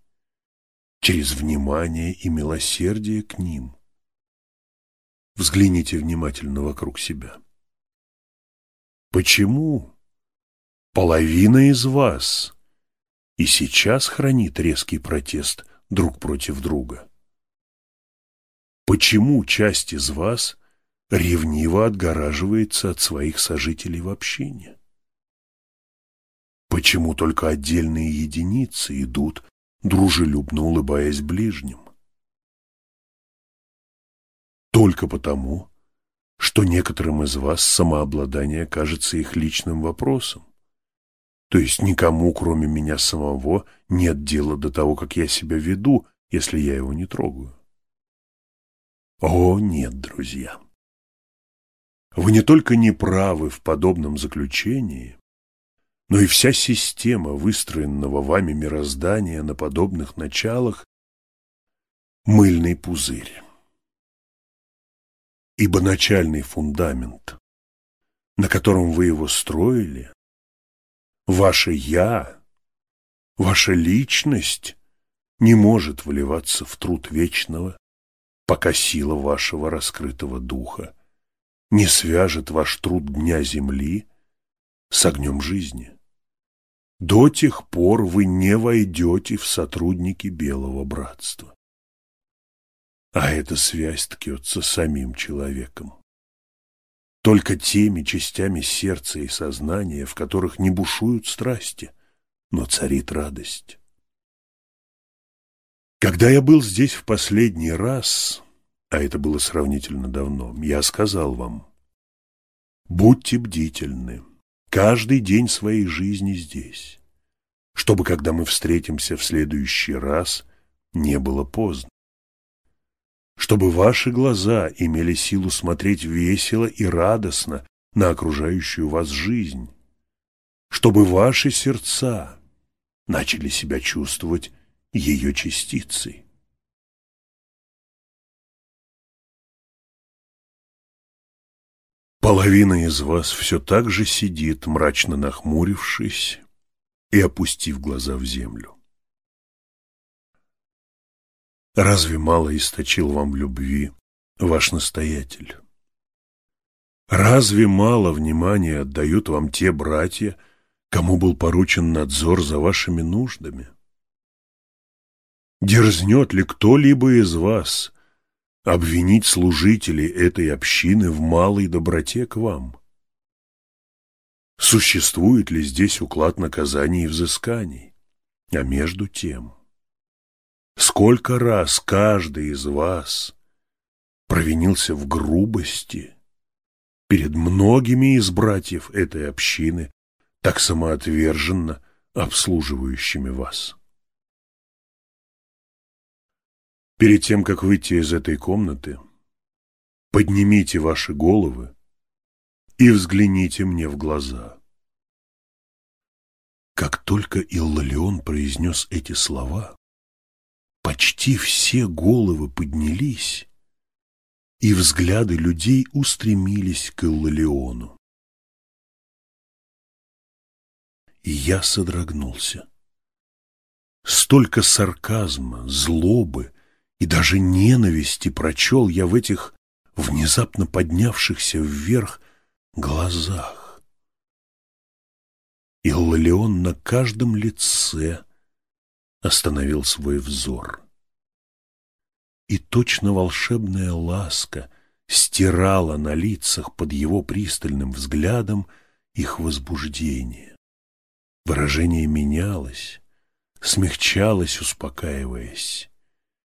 через внимание и милосердие к ним? Взгляните внимательно вокруг себя. Почему половина из вас – и сейчас хранит резкий протест друг против друга. Почему часть из вас ревниво отгораживается от своих сожителей в общине? Почему только отдельные единицы идут, дружелюбно улыбаясь ближним? Только потому, что некоторым из вас самообладание кажется их личным вопросом. То есть никому, кроме меня самого, нет дела до того, как я себя веду, если я его не трогаю. О, нет, друзья. Вы не только не правы в подобном заключении, но и вся система выстроенного вами мироздания на подобных началах – мыльный пузырь. Ибо начальный фундамент, на котором вы его строили, ваше «я», ваша личность не может вливаться в труд вечного, пока сила вашего раскрытого духа не свяжет ваш труд дня земли с огнем жизни. До тех пор вы не войдете в сотрудники Белого Братства. А эта связь ткется самим человеком. Только теми частями сердца и сознания, в которых не бушуют страсти, но царит радость. Когда я был здесь в последний раз, а это было сравнительно давно, я сказал вам, будьте бдительны каждый день своей жизни здесь, чтобы, когда мы встретимся в следующий раз, не было поздно. Чтобы ваши глаза имели силу смотреть весело и радостно на окружающую вас жизнь. Чтобы ваши сердца начали себя чувствовать ее частицей. Половина из вас все так же сидит, мрачно нахмурившись и опустив глаза в землю. Разве мало источил вам любви ваш настоятель? Разве мало внимания отдают вам те братья, кому был поручен надзор за вашими нуждами? Дерзнет ли кто-либо из вас обвинить служителей этой общины в малой доброте к вам? Существует ли здесь уклад наказаний и взысканий? А между тем, сколько раз каждый из вас провинился в грубости перед многими из братьев этой общины, так самоотверженно обслуживающими вас? Перед тем, как выйти из этой комнаты, поднимите ваши головы и взгляните мне в глаза. Как только Иллалион произнес эти слова, почти все головы поднялись, и взгляды людей устремились к Иллалиону. И я содрогнулся. Столько сарказма, злобы и даже ненависти прочел я в этих внезапно поднявшихся вверх глазах. И Лолеон на каждом лице остановил свой взор. И точно волшебная ласка стирала на лицах под его пристальным взглядом их возбуждение. Выражение менялось, смягчалось, успокаиваясь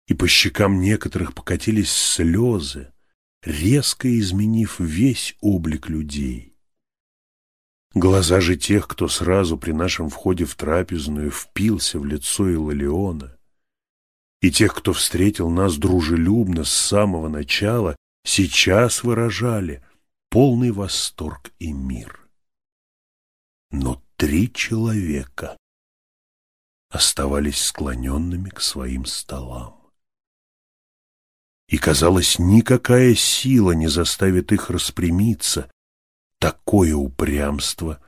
и по щекам некоторых покатились слезы, резко изменив весь облик людей. Глаза же тех, кто сразу при нашем входе в трапезную впился в лицо Илалиона, и тех, кто встретил нас дружелюбно с самого начала, сейчас выражали полный восторг и мир. Но три человека оставались склоненными к своим столам и, казалось, никакая сила не заставит их распрямиться. Такое упрямство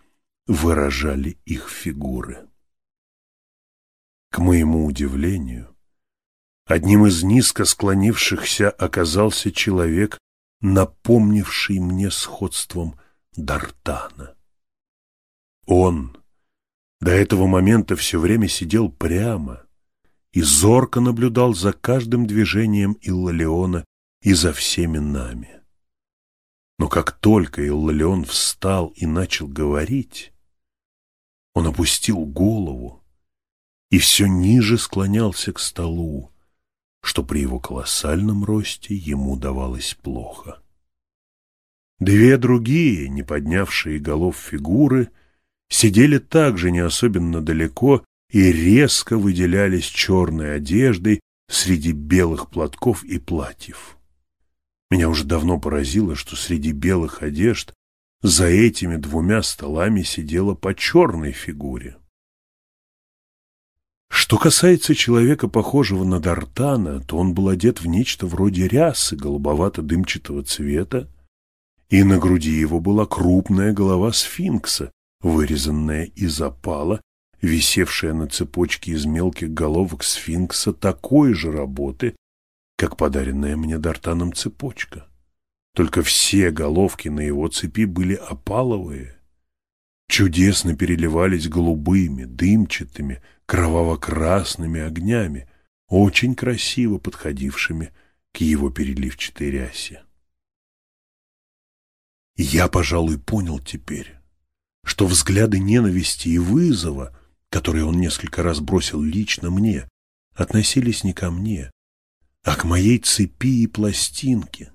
выражали их фигуры. К моему удивлению, одним из низко склонившихся оказался человек, напомнивший мне сходством Дартана. Он до этого момента все время сидел прямо, и зорко наблюдал за каждым движением Иллалиона и за всеми нами. Но как только Иллалион встал и начал говорить, он опустил голову и все ниже склонялся к столу, что при его колоссальном росте ему давалось плохо. Две другие, не поднявшие голов фигуры, сидели также не особенно далеко и резко выделялись черной одеждой среди белых платков и платьев. Меня уже давно поразило, что среди белых одежд за этими двумя столами сидела по черной фигуре. Что касается человека, похожего на Д'Артана, то он был одет в нечто вроде рясы голубовато-дымчатого цвета, и на груди его была крупная голова сфинкса, вырезанная из опала, висевшая на цепочке из мелких головок сфинкса такой же работы, как подаренная мне Д'Артаном цепочка. Только все головки на его цепи были опаловые, чудесно переливались голубыми, дымчатыми, кроваво-красными огнями, очень красиво подходившими к его переливчатой рясе. Я, пожалуй, понял теперь, что взгляды ненависти и вызова, которые он несколько раз бросил лично мне, относились не ко мне, а к моей цепи и пластинке.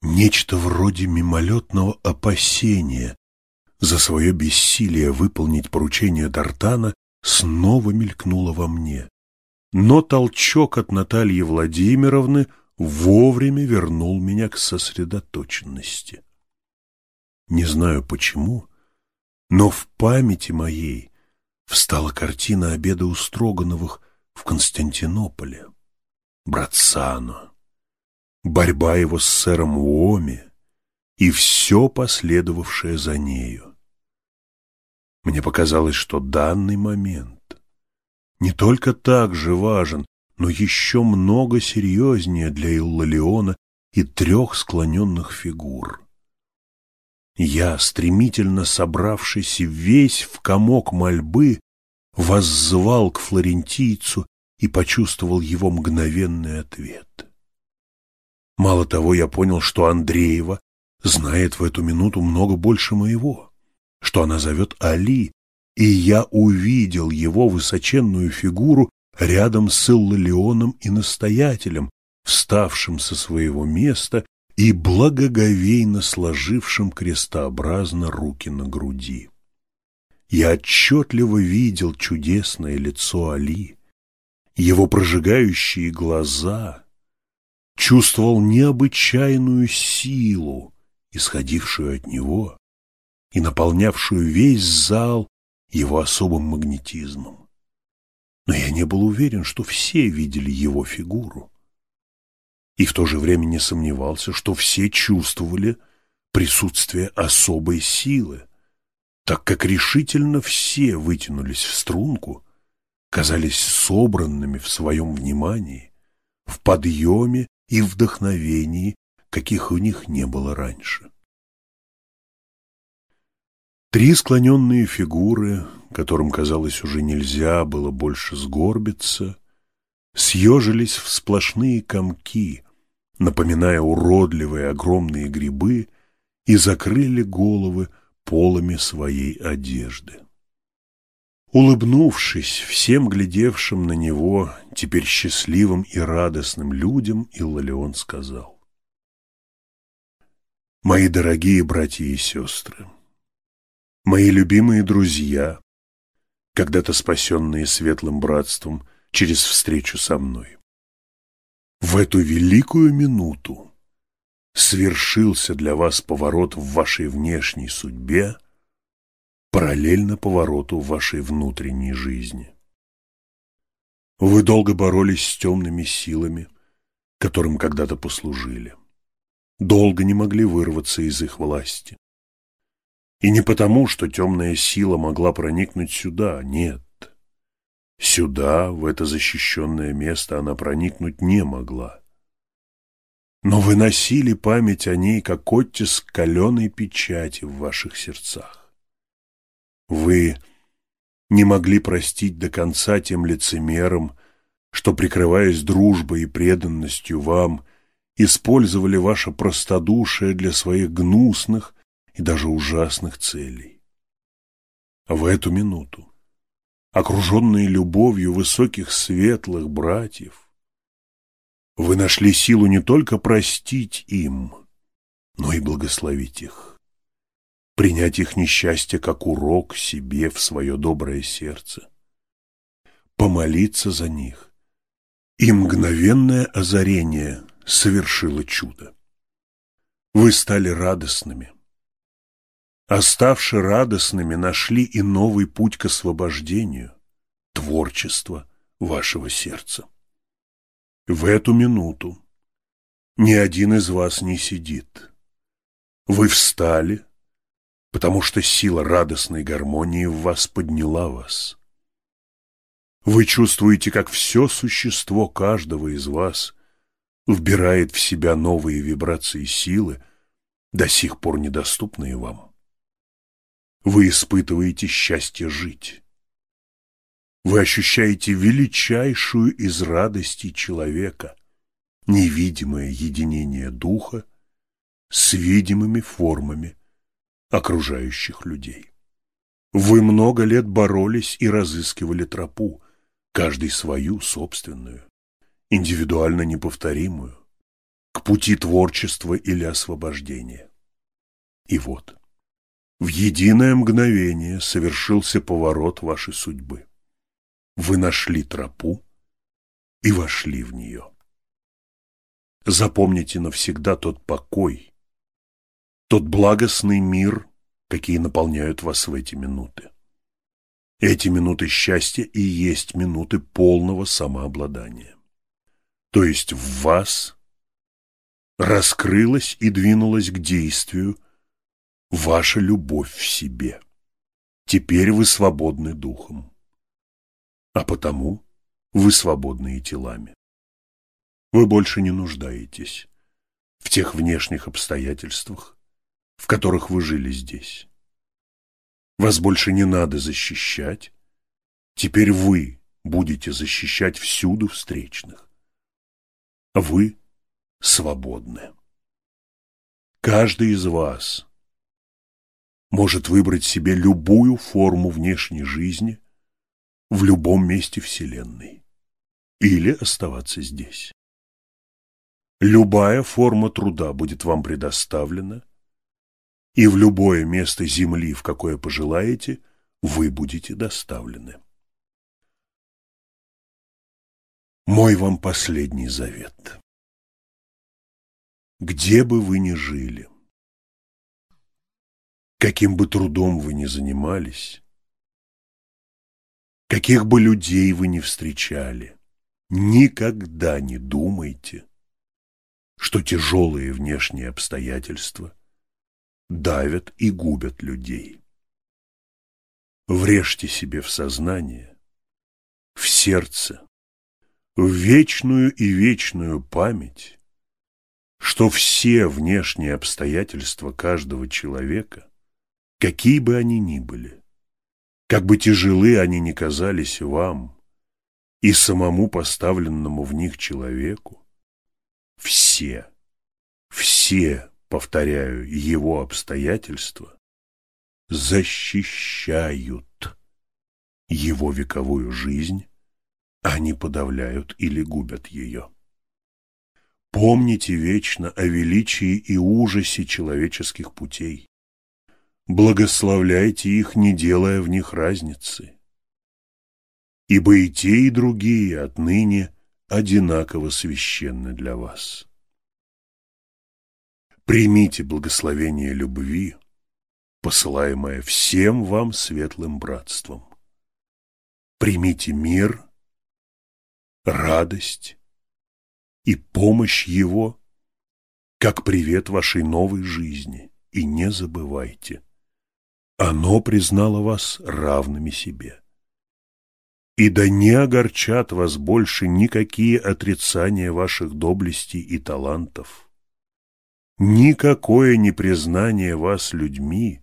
Нечто вроде мимолетного опасения за свое бессилие выполнить поручение Д'Артана снова мелькнуло во мне. Но толчок от Натальи Владимировны вовремя вернул меня к сосредоточенности. Не знаю почему, но в памяти моей встала картина обеда у Строгановых в Константинополе. Братсано, борьба его с сэром Уоми и все последовавшее за нею. Мне показалось, что данный момент не только так же важен, но еще много серьезнее для Иллалиона и трех склоненных фигур. Я, стремительно собравшись весь в комок мольбы, воззвал к флорентийцу и почувствовал его мгновенный ответ. Мало того, я понял, что Андреева знает в эту минуту много больше моего что она зовет Али, и я увидел его высоченную фигуру рядом с Иллалионом и настоятелем, вставшим со своего места и благоговейно сложившим крестообразно руки на груди. Я отчетливо видел чудесное лицо Али, его прожигающие глаза, чувствовал необычайную силу, исходившую от него, и наполнявшую весь зал его особым магнетизмом. Но я не был уверен, что все видели его фигуру. И в то же время не сомневался, что все чувствовали присутствие особой силы, так как решительно все вытянулись в струнку, казались собранными в своем внимании, в подъеме и вдохновении, каких у них не было раньше. Три склоненные фигуры, которым, казалось, уже нельзя было больше сгорбиться, съежились в сплошные комки, напоминая уродливые огромные грибы, и закрыли головы полами своей одежды. Улыбнувшись всем глядевшим на него, теперь счастливым и радостным людям, Иллалион сказал. «Мои дорогие братья и сестры, мои любимые друзья, когда-то спасенные светлым братством через встречу со мной. В эту великую минуту свершился для вас поворот в вашей внешней судьбе, параллельно повороту вашей внутренней жизни. Вы долго боролись с темными силами, которым когда-то послужили. Долго не могли вырваться из их власти. И не потому, что темная сила могла проникнуть сюда, нет. Сюда, в это защищенное место, она проникнуть не могла. Но вы носили память о ней, как оттиск каленой печати в ваших сердцах. Вы не могли простить до конца тем лицемерам, что, прикрываясь дружбой и преданностью вам, использовали ваше простодушие для своих гнусных, и даже ужасных целей. В эту минуту, окруженные любовью высоких светлых братьев, вы нашли силу не только простить им, но и благословить их, принять их несчастье как урок себе в свое доброе сердце, помолиться за них, и мгновенное озарение совершило чудо. Вы стали радостными. Оставши радостными, нашли и новый путь к освобождению, творчество вашего сердца. В эту минуту ни один из вас не сидит. Вы встали, потому что сила радостной гармонии в вас подняла вас. Вы чувствуете, как все существо каждого из вас вбирает в себя новые вибрации силы, до сих пор недоступные вам. Вы испытываете счастье жить. Вы ощущаете величайшую из радостей человека, невидимое единение духа с видимыми формами окружающих людей. Вы много лет боролись и разыскивали тропу, каждый свою собственную, индивидуально неповторимую, к пути творчества или освобождения. И вот, в единое мгновение совершился поворот вашей судьбы. Вы нашли тропу и вошли в нее. Запомните навсегда тот покой, тот благостный мир, какие наполняют вас в эти минуты. Эти минуты счастья и есть минуты полного самообладания. То есть в вас раскрылась и двинулась к действию ваша любовь в себе. Теперь вы свободны духом, а потому вы свободны и телами. Вы больше не нуждаетесь в тех внешних обстоятельствах, в которых вы жили здесь. Вас больше не надо защищать. Теперь вы будете защищать всюду встречных. Вы свободны. Каждый из вас может выбрать себе любую форму внешней жизни в любом месте Вселенной или оставаться здесь. Любая форма труда будет вам предоставлена, и в любое место земли, в какое пожелаете, вы будете доставлены. Мой вам последний завет. Где бы вы ни жили, каким бы трудом вы ни занимались, каких бы людей вы ни встречали, никогда не думайте, что тяжелые внешние обстоятельства давят и губят людей. Врежьте себе в сознание, в сердце, в вечную и вечную память, что все внешние обстоятельства каждого человека, какие бы они ни были, как бы тяжелы они ни казались вам и самому поставленному в них человеку, все, все повторяю, его обстоятельства защищают его вековую жизнь, а не подавляют или губят ее. Помните вечно о величии и ужасе человеческих путей. Благословляйте их, не делая в них разницы. Ибо и те, и другие отныне одинаково священны для вас. Примите благословение любви, посылаемое всем вам светлым братством. Примите мир, радость и помощь Его, как привет вашей новой жизни, и не забывайте, оно признало вас равными себе. И да не огорчат вас больше никакие отрицания ваших доблестей и талантов, Никакое непризнание вас людьми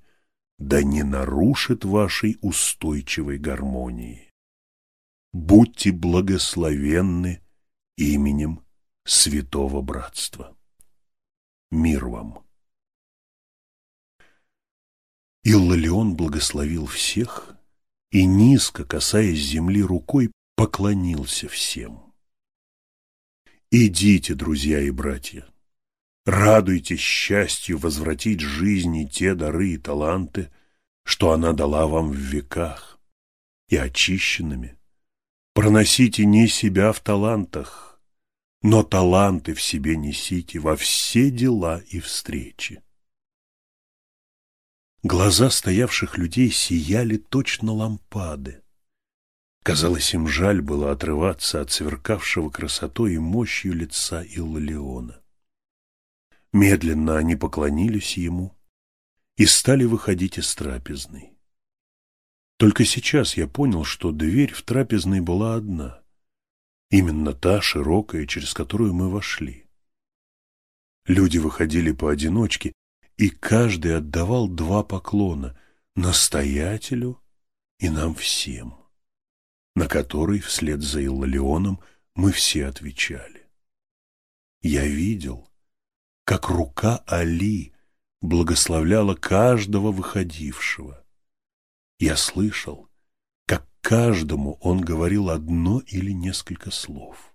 да не нарушит вашей устойчивой гармонии. Будьте благословенны именем Святого Братства. Мир вам! Иллалион благословил всех и, низко касаясь земли рукой, поклонился всем. Идите, друзья и братья, Радуйтесь счастью возвратить жизни те дары и таланты, что она дала вам в веках, и очищенными. Проносите не себя в талантах, но таланты в себе несите во все дела и встречи. Глаза стоявших людей сияли точно лампады. Казалось, им жаль было отрываться от сверкавшего красотой и мощью лица Иллалиона. Медленно они поклонились ему и стали выходить из трапезной. Только сейчас я понял, что дверь в трапезной была одна. Именно та широкая, через которую мы вошли. Люди выходили поодиночке, и каждый отдавал два поклона – настоятелю и нам всем, на который вслед за Иллалионом мы все отвечали. Я видел, как рука Али благословляла каждого выходившего. Я слышал, как каждому он говорил одно или несколько слов.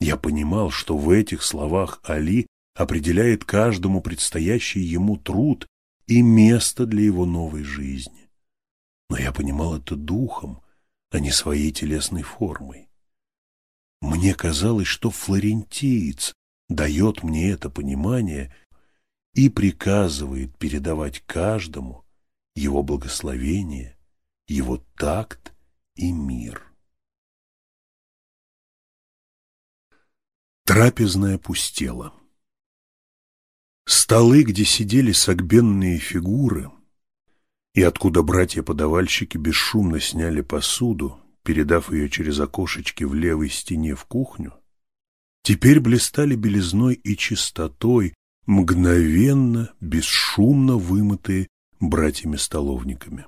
Я понимал, что в этих словах Али определяет каждому предстоящий ему труд и место для его новой жизни. Но я понимал это духом, а не своей телесной формой. Мне казалось, что флорентиец дает мне это понимание и приказывает передавать каждому его благословение, его такт и мир. Трапезная пустела. Столы, где сидели согбенные фигуры, и откуда братья-подавальщики бесшумно сняли посуду, передав ее через окошечки в левой стене в кухню, теперь блистали белизной и чистотой, мгновенно, бесшумно вымытые братьями-столовниками.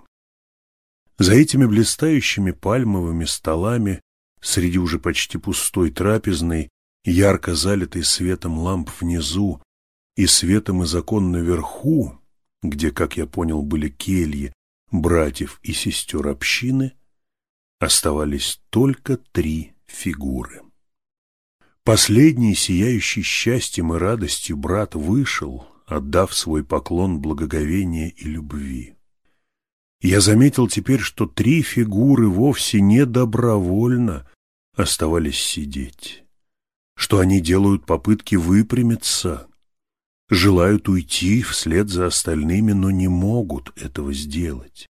За этими блистающими пальмовыми столами, среди уже почти пустой трапезной, ярко залитой светом ламп внизу и светом из окон наверху, где, как я понял, были кельи братьев и сестер общины, оставались только три фигуры. Последний, сияющий счастьем и радостью, брат вышел, отдав свой поклон благоговения и любви. Я заметил теперь, что три фигуры вовсе не добровольно оставались сидеть, что они делают попытки выпрямиться, желают уйти вслед за остальными, но не могут этого сделать.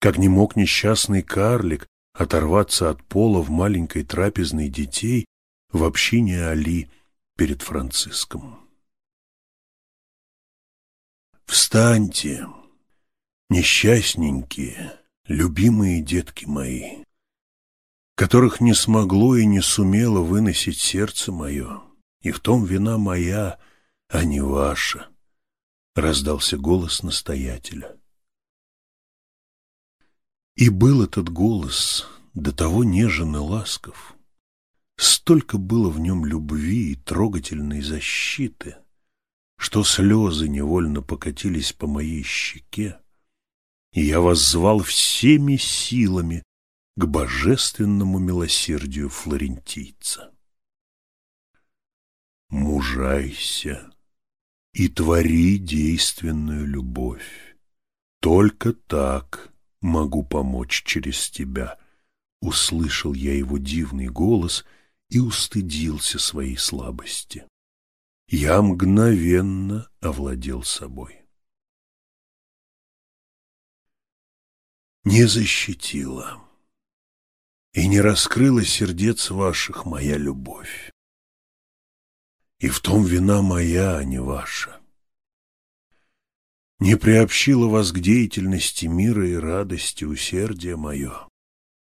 Как не мог несчастный карлик оторваться от пола в маленькой трапезной детей, в общине Али перед Франциском. Встаньте, несчастненькие, любимые детки мои, которых не смогло и не сумело выносить сердце мое, и в том вина моя, а не ваша, раздался голос настоятеля. И был этот голос до того нежен и ласков, Столько было в нем любви и трогательной защиты, что слезы невольно покатились по моей щеке, и я воззвал всеми силами к божественному милосердию флорентийца. Мужайся и твори действенную любовь. Только так могу помочь через тебя. Услышал я его дивный голос — и устыдился своей слабости. Я мгновенно овладел собой. Не защитила и не раскрыла сердец ваших моя любовь. И в том вина моя, а не ваша. Не приобщила вас к деятельности мира и радости усердия мое.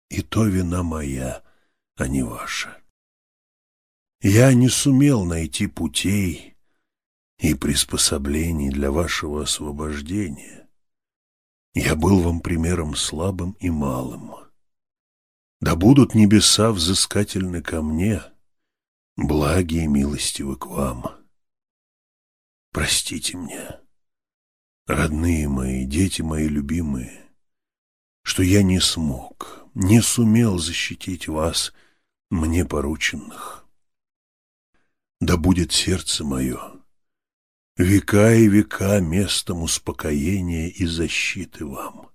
И то вина моя, а не ваша. Я не сумел найти путей и приспособлений для вашего освобождения. Я был вам примером слабым и малым. Да будут небеса взыскательны ко мне, благи и милостивы к вам. Простите мне, родные мои, дети мои любимые, что я не смог, не сумел защитить вас, мне порученных да будет сердце мое, века и века местом успокоения и защиты вам.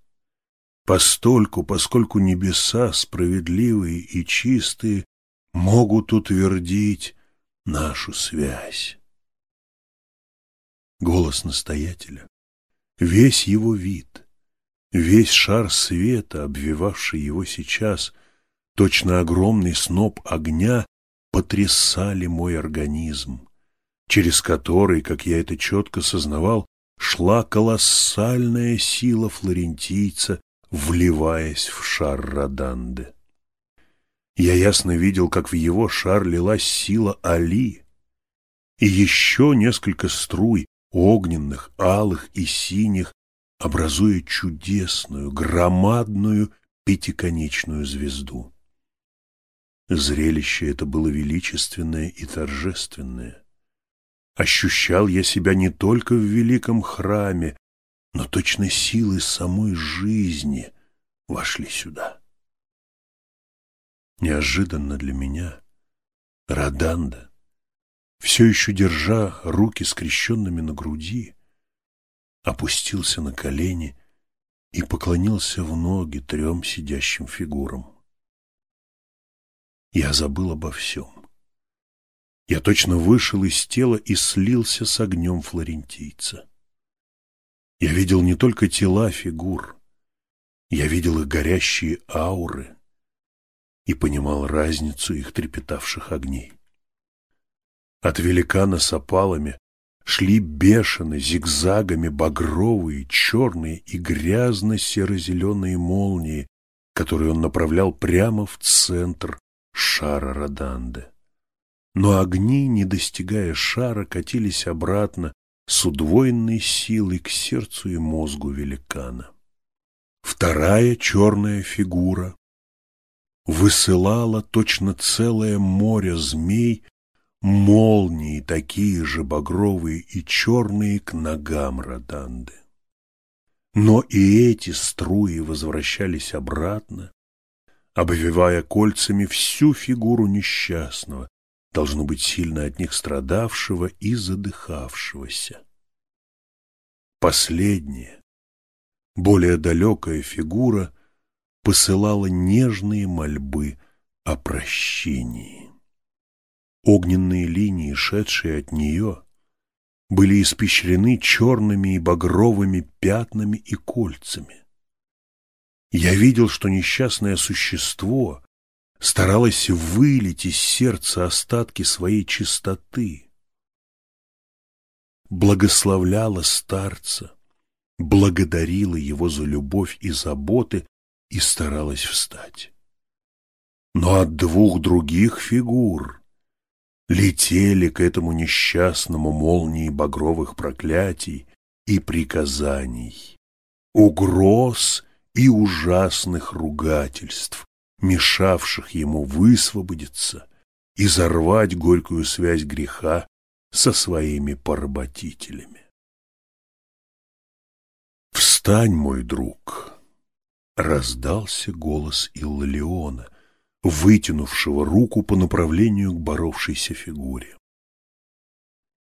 Постольку, поскольку небеса справедливые и чистые могут утвердить нашу связь. Голос настоятеля, весь его вид, весь шар света, обвивавший его сейчас, точно огромный сноп огня, потрясали мой организм, через который, как я это четко сознавал, шла колоссальная сила флорентийца, вливаясь в шар Роданды. Я ясно видел, как в его шар лилась сила Али, и еще несколько струй, огненных, алых и синих, образуя чудесную, громадную пятиконечную звезду. Зрелище это было величественное и торжественное. Ощущал я себя не только в великом храме, но точно силы самой жизни вошли сюда. Неожиданно для меня Раданда, все еще держа руки скрещенными на груди, опустился на колени и поклонился в ноги трем сидящим фигурам. Я забыл обо всем. Я точно вышел из тела и слился с огнем флорентийца. Я видел не только тела фигур, я видел их горящие ауры и понимал разницу их трепетавших огней. От великана с опалами шли бешено зигзагами багровые, черные и грязно-серо-зеленые молнии, которые он направлял прямо в центр шара Роданде. Но огни, не достигая шара, катились обратно с удвоенной силой к сердцу и мозгу великана. Вторая черная фигура высылала точно целое море змей, молнии такие же багровые и черные к ногам Роданды. Но и эти струи возвращались обратно, обвивая кольцами всю фигуру несчастного, должно быть сильно от них страдавшего и задыхавшегося. Последняя, более далекая фигура посылала нежные мольбы о прощении. Огненные линии, шедшие от нее, были испещрены черными и багровыми пятнами и кольцами. Я видел, что несчастное существо старалось вылить из сердца остатки своей чистоты, благословляла старца, благодарила его за любовь и заботы и старалась встать. Но от двух других фигур летели к этому несчастному молнии багровых проклятий и приказаний, угроз и ужасных ругательств, мешавших ему высвободиться и зарвать горькую связь греха со своими поработителями. «Встань, мой друг!» — раздался голос Иллиона, вытянувшего руку по направлению к боровшейся фигуре.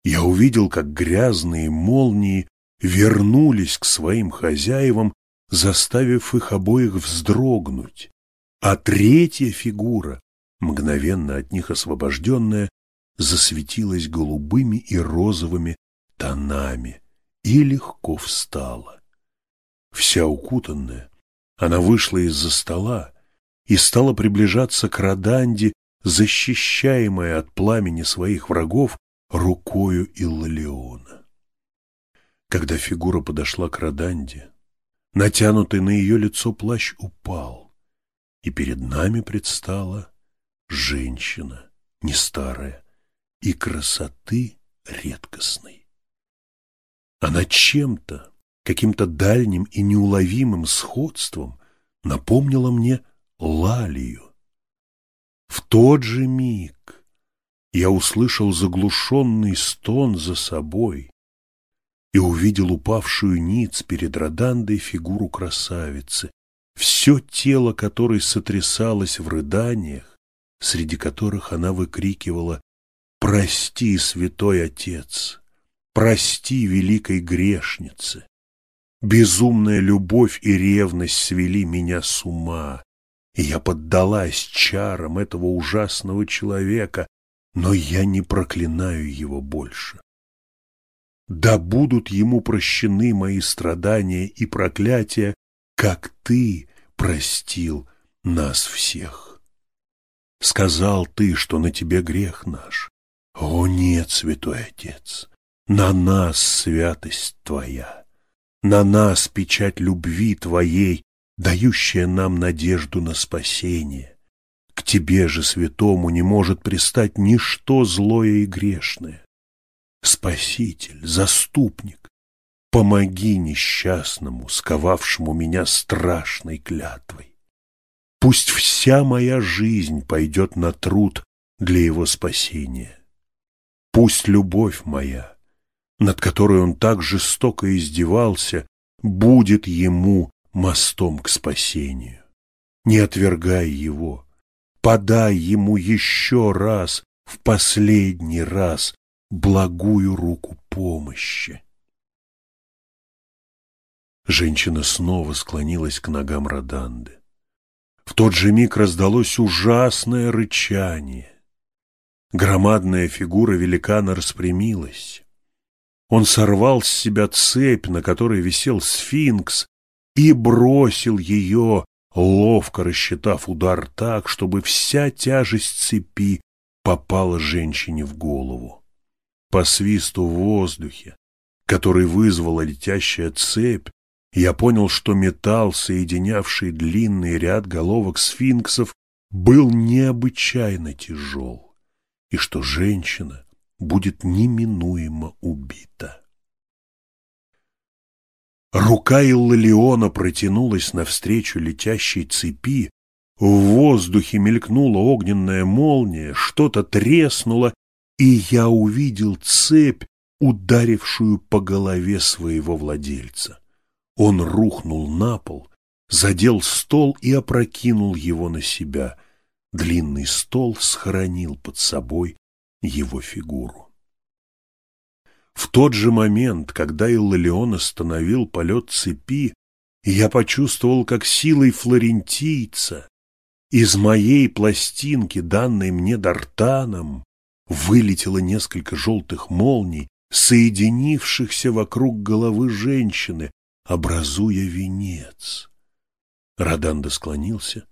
Я увидел, как грязные молнии вернулись к своим хозяевам, заставив их обоих вздрогнуть, а третья фигура, мгновенно от них освобожденная, засветилась голубыми и розовыми тонами и легко встала. Вся укутанная, она вышла из-за стола и стала приближаться к Роданде, защищаемая от пламени своих врагов рукою Иллиона. Когда фигура подошла к Роданде, натянутый на ее лицо плащ упал, и перед нами предстала женщина, не старая, и красоты редкостной. Она чем-то, каким-то дальним и неуловимым сходством напомнила мне Лалию. В тот же миг я услышал заглушенный стон за собой и увидел упавшую ниц перед Родандой фигуру красавицы, все тело которой сотрясалось в рыданиях, среди которых она выкрикивала «Прости, святой отец! Прости, великой грешнице! Безумная любовь и ревность свели меня с ума. и я поддалась чарам этого ужасного человека, но я не проклинаю его больше. Да будут ему прощены мои страдания и проклятия, как ты простил нас всех. Сказал ты, что на тебе грех наш. О нет, святой Отец, на нас святость Твоя, на нас печать любви Твоей, дающая нам надежду на спасение. К Тебе же, святому, не может пристать ничто злое и грешное. Спаситель, заступник, помоги несчастному, сковавшему меня страшной клятвой. Пусть вся моя жизнь пойдет на труд для его спасения. Пусть любовь моя, над которой он так жестоко издевался, будет ему мостом к спасению. Не отвергай его, подай ему еще раз, в последний раз, благую руку помощи. Женщина снова склонилась к ногам Роданды. В тот же миг раздалось ужасное рычание. Громадная фигура великана распрямилась. Он сорвал с себя цепь, на которой висел сфинкс, и бросил ее, ловко рассчитав удар так, чтобы вся тяжесть цепи попала женщине в голову. По свисту в воздухе, который вызвала летящая цепь, я понял, что металл, соединявший длинный ряд головок сфинксов, был необычайно тяжел, и что женщина будет неминуемо убита. Рука Иллалиона протянулась навстречу летящей цепи, в воздухе мелькнула огненная молния, что-то треснуло, и я увидел цепь, ударившую по голове своего владельца. Он рухнул на пол, задел стол и опрокинул его на себя. Длинный стол схоронил под собой его фигуру. В тот же момент, когда Иллалион остановил полет цепи, я почувствовал, как силой флорентийца из моей пластинки, данной мне Дартаном, вылетело несколько желтых молний, соединившихся вокруг головы женщины, образуя венец. Раданда склонился,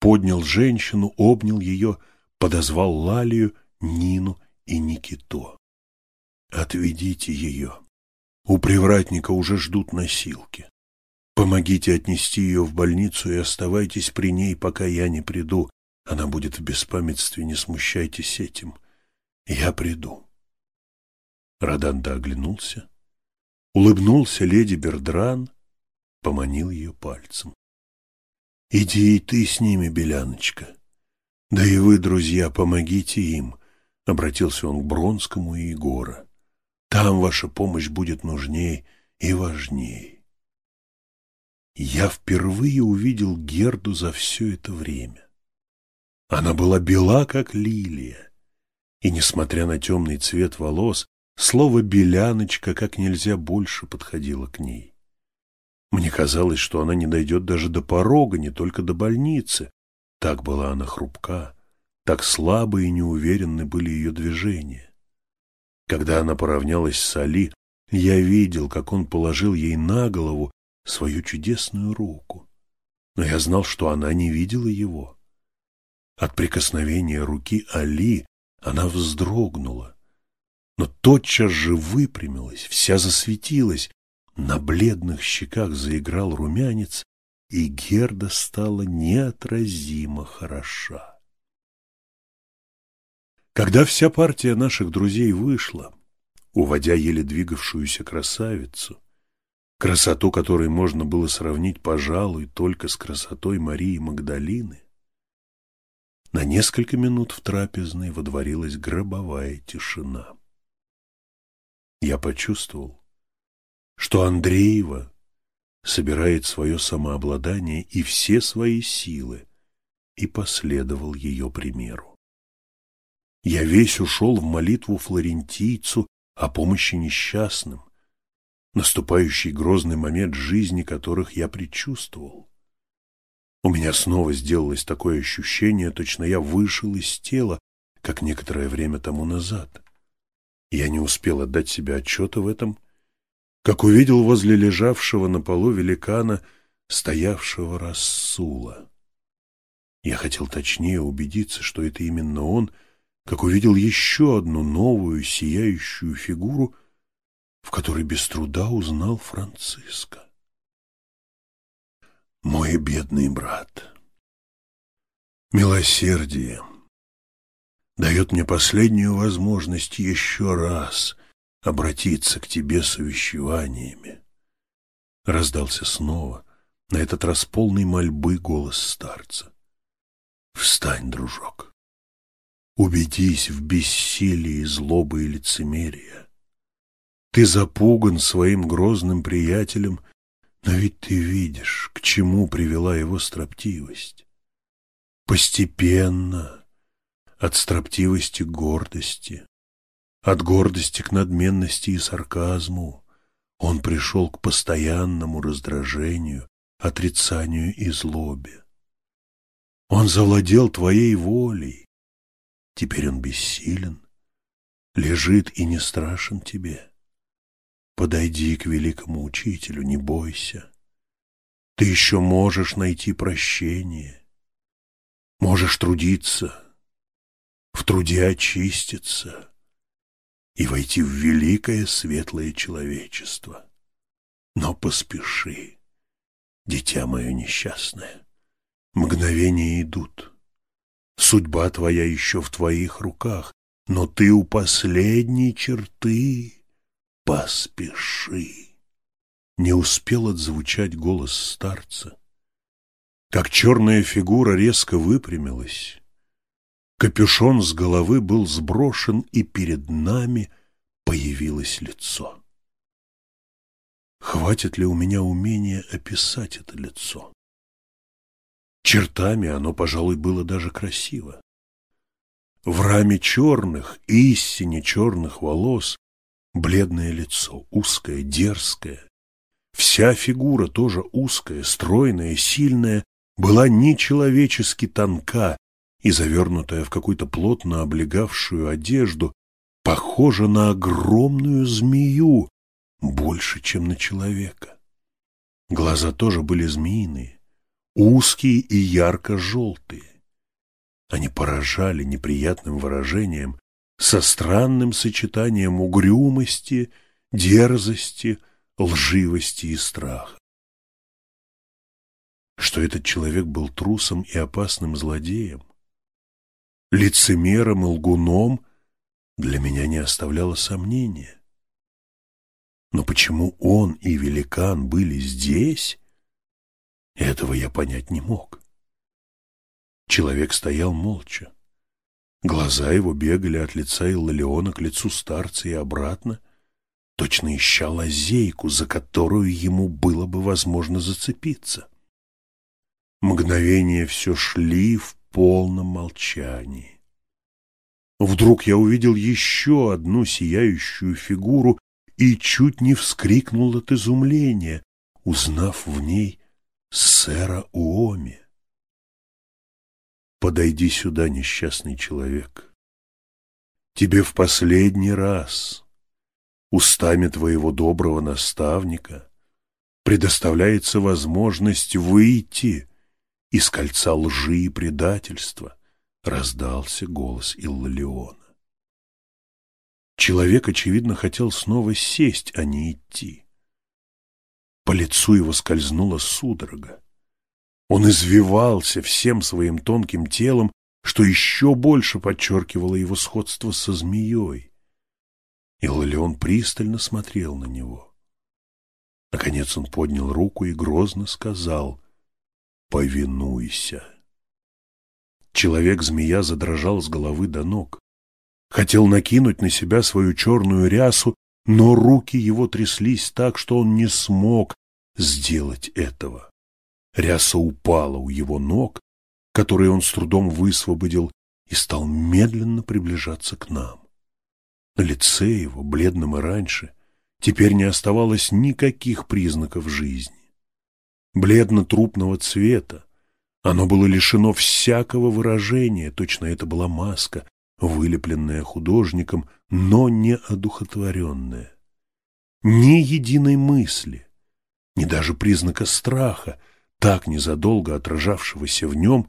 поднял женщину, обнял ее, подозвал Лалию, Нину и Никито. «Отведите ее. У привратника уже ждут носилки. Помогите отнести ее в больницу и оставайтесь при ней, пока я не приду. Она будет в беспамятстве, не смущайтесь этим. Я приду». Раданда оглянулся, улыбнулся леди Бердран, поманил ее пальцем. «Иди и ты с ними, Беляночка. Да и вы, друзья, помогите им», — обратился он к Бронскому и Егора. «Там ваша помощь будет нужней и важней». Я впервые увидел Герду за все это время. Она была бела, как лилия, и, несмотря на темный цвет волос, слово «беляночка» как нельзя больше подходило к ней. Мне казалось, что она не дойдет даже до порога, не только до больницы. Так была она хрупка, так слабы и неуверенны были ее движения. Когда она поравнялась с Али, я видел, как он положил ей на голову свою чудесную руку. Но я знал, что она не видела его. От прикосновения руки Али она вздрогнула, но тотчас же выпрямилась, вся засветилась, на бледных щеках заиграл румянец, и Герда стала неотразимо хороша. Когда вся партия наших друзей вышла, уводя еле двигавшуюся красавицу, красоту которой можно было сравнить, пожалуй, только с красотой Марии Магдалины, на несколько минут в трапезной водворилась гробовая тишина. Я почувствовал, что Андреева собирает свое самообладание и все свои силы, и последовал ее примеру. Я весь ушел в молитву флорентийцу о помощи несчастным, наступающий грозный момент жизни которых я предчувствовал. У меня снова сделалось такое ощущение, точно я вышел из тела, как некоторое время тому назад. Я не успел отдать себе отчета в этом, как увидел возле лежавшего на полу великана стоявшего Рассула. Я хотел точнее убедиться, что это именно он, как увидел еще одну новую сияющую фигуру, в которой без труда узнал Франциска. Мой бедный брат, милосердие дает мне последнюю возможность еще раз обратиться к тебе с увещеваниями. Раздался снова, на этот раз полный мольбы голос старца. Встань, дружок. Убедись в бессилии злобы и лицемерия. Ты запуган своим грозным приятелем, но ведь ты видишь, к чему привела его строптивость. Постепенно, от строптивости к гордости, от гордости к надменности и сарказму, он пришел к постоянному раздражению, отрицанию и злобе. Он завладел твоей волей. Теперь он бессилен, лежит и не страшен тебе. Подойди к великому учителю, не бойся. Ты еще можешь найти прощение. Можешь трудиться, в труде очиститься и войти в великое светлое человечество. Но поспеши, дитя мое несчастное. Мгновения идут. Судьба твоя еще в твоих руках, но ты у последней черты. Поспеши. Не успел отзвучать голос старца, как черная фигура резко выпрямилась. Капюшон с головы был сброшен, и перед нами появилось лицо. Хватит ли у меня умения описать это лицо? Чертами оно, пожалуй, было даже красиво. В раме черных, истине черных волос, бледное лицо, узкое, дерзкое. Вся фигура тоже узкая, стройная, сильная, была нечеловечески тонка и завернутая в какую-то плотно облегавшую одежду, похожа на огромную змею, больше, чем на человека. Глаза тоже были змеиные, узкие и ярко-желтые. Они поражали неприятным выражением, со странным сочетанием угрюмости, дерзости, лживости и страха. Что этот человек был трусом и опасным злодеем, лицемером и лгуном, для меня не оставляло сомнения. Но почему он и великан были здесь, этого я понять не мог. Человек стоял молча. Глаза его бегали от лица Иллалиона к лицу старца и обратно, точно ища лазейку, за которую ему было бы возможно зацепиться. Мгновения все шли в полном молчании. Вдруг я увидел еще одну сияющую фигуру и чуть не вскрикнул от изумления, узнав в ней сэра Уоми. Подойди сюда, несчастный человек. Тебе в последний раз устами твоего доброго наставника предоставляется возможность выйти из кольца лжи и предательства, раздался голос Иллалиона. Человек, очевидно, хотел снова сесть, а не идти. По лицу его скользнула судорога. Он извивался всем своим тонким телом, что еще больше подчеркивало его сходство со змеей. И Лолеон пристально смотрел на него. Наконец он поднял руку и грозно сказал «Повинуйся». Человек-змея задрожал с головы до ног. Хотел накинуть на себя свою черную рясу, но руки его тряслись так, что он не смог сделать этого. Ряса упала у его ног, которые он с трудом высвободил, и стал медленно приближаться к нам. На лице его, бледном и раньше, теперь не оставалось никаких признаков жизни. Бледно-трупного цвета, Оно было лишено всякого выражения, точно это была маска, вылепленная художником, но не одухотворенная. Ни единой мысли, ни даже признака страха, так незадолго отражавшегося в нем,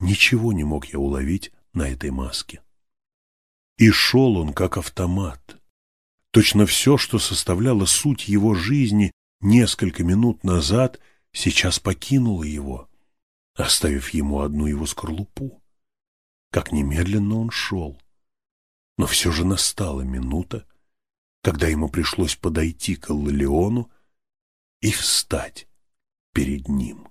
ничего не мог я уловить на этой маске. И шел он как автомат. Точно все, что составляло суть его жизни несколько минут назад, сейчас покинуло его, оставив ему одну его скорлупу. Как немедленно он шел. Но все же настала минута, когда ему пришлось подойти к Леону и встать перед ним.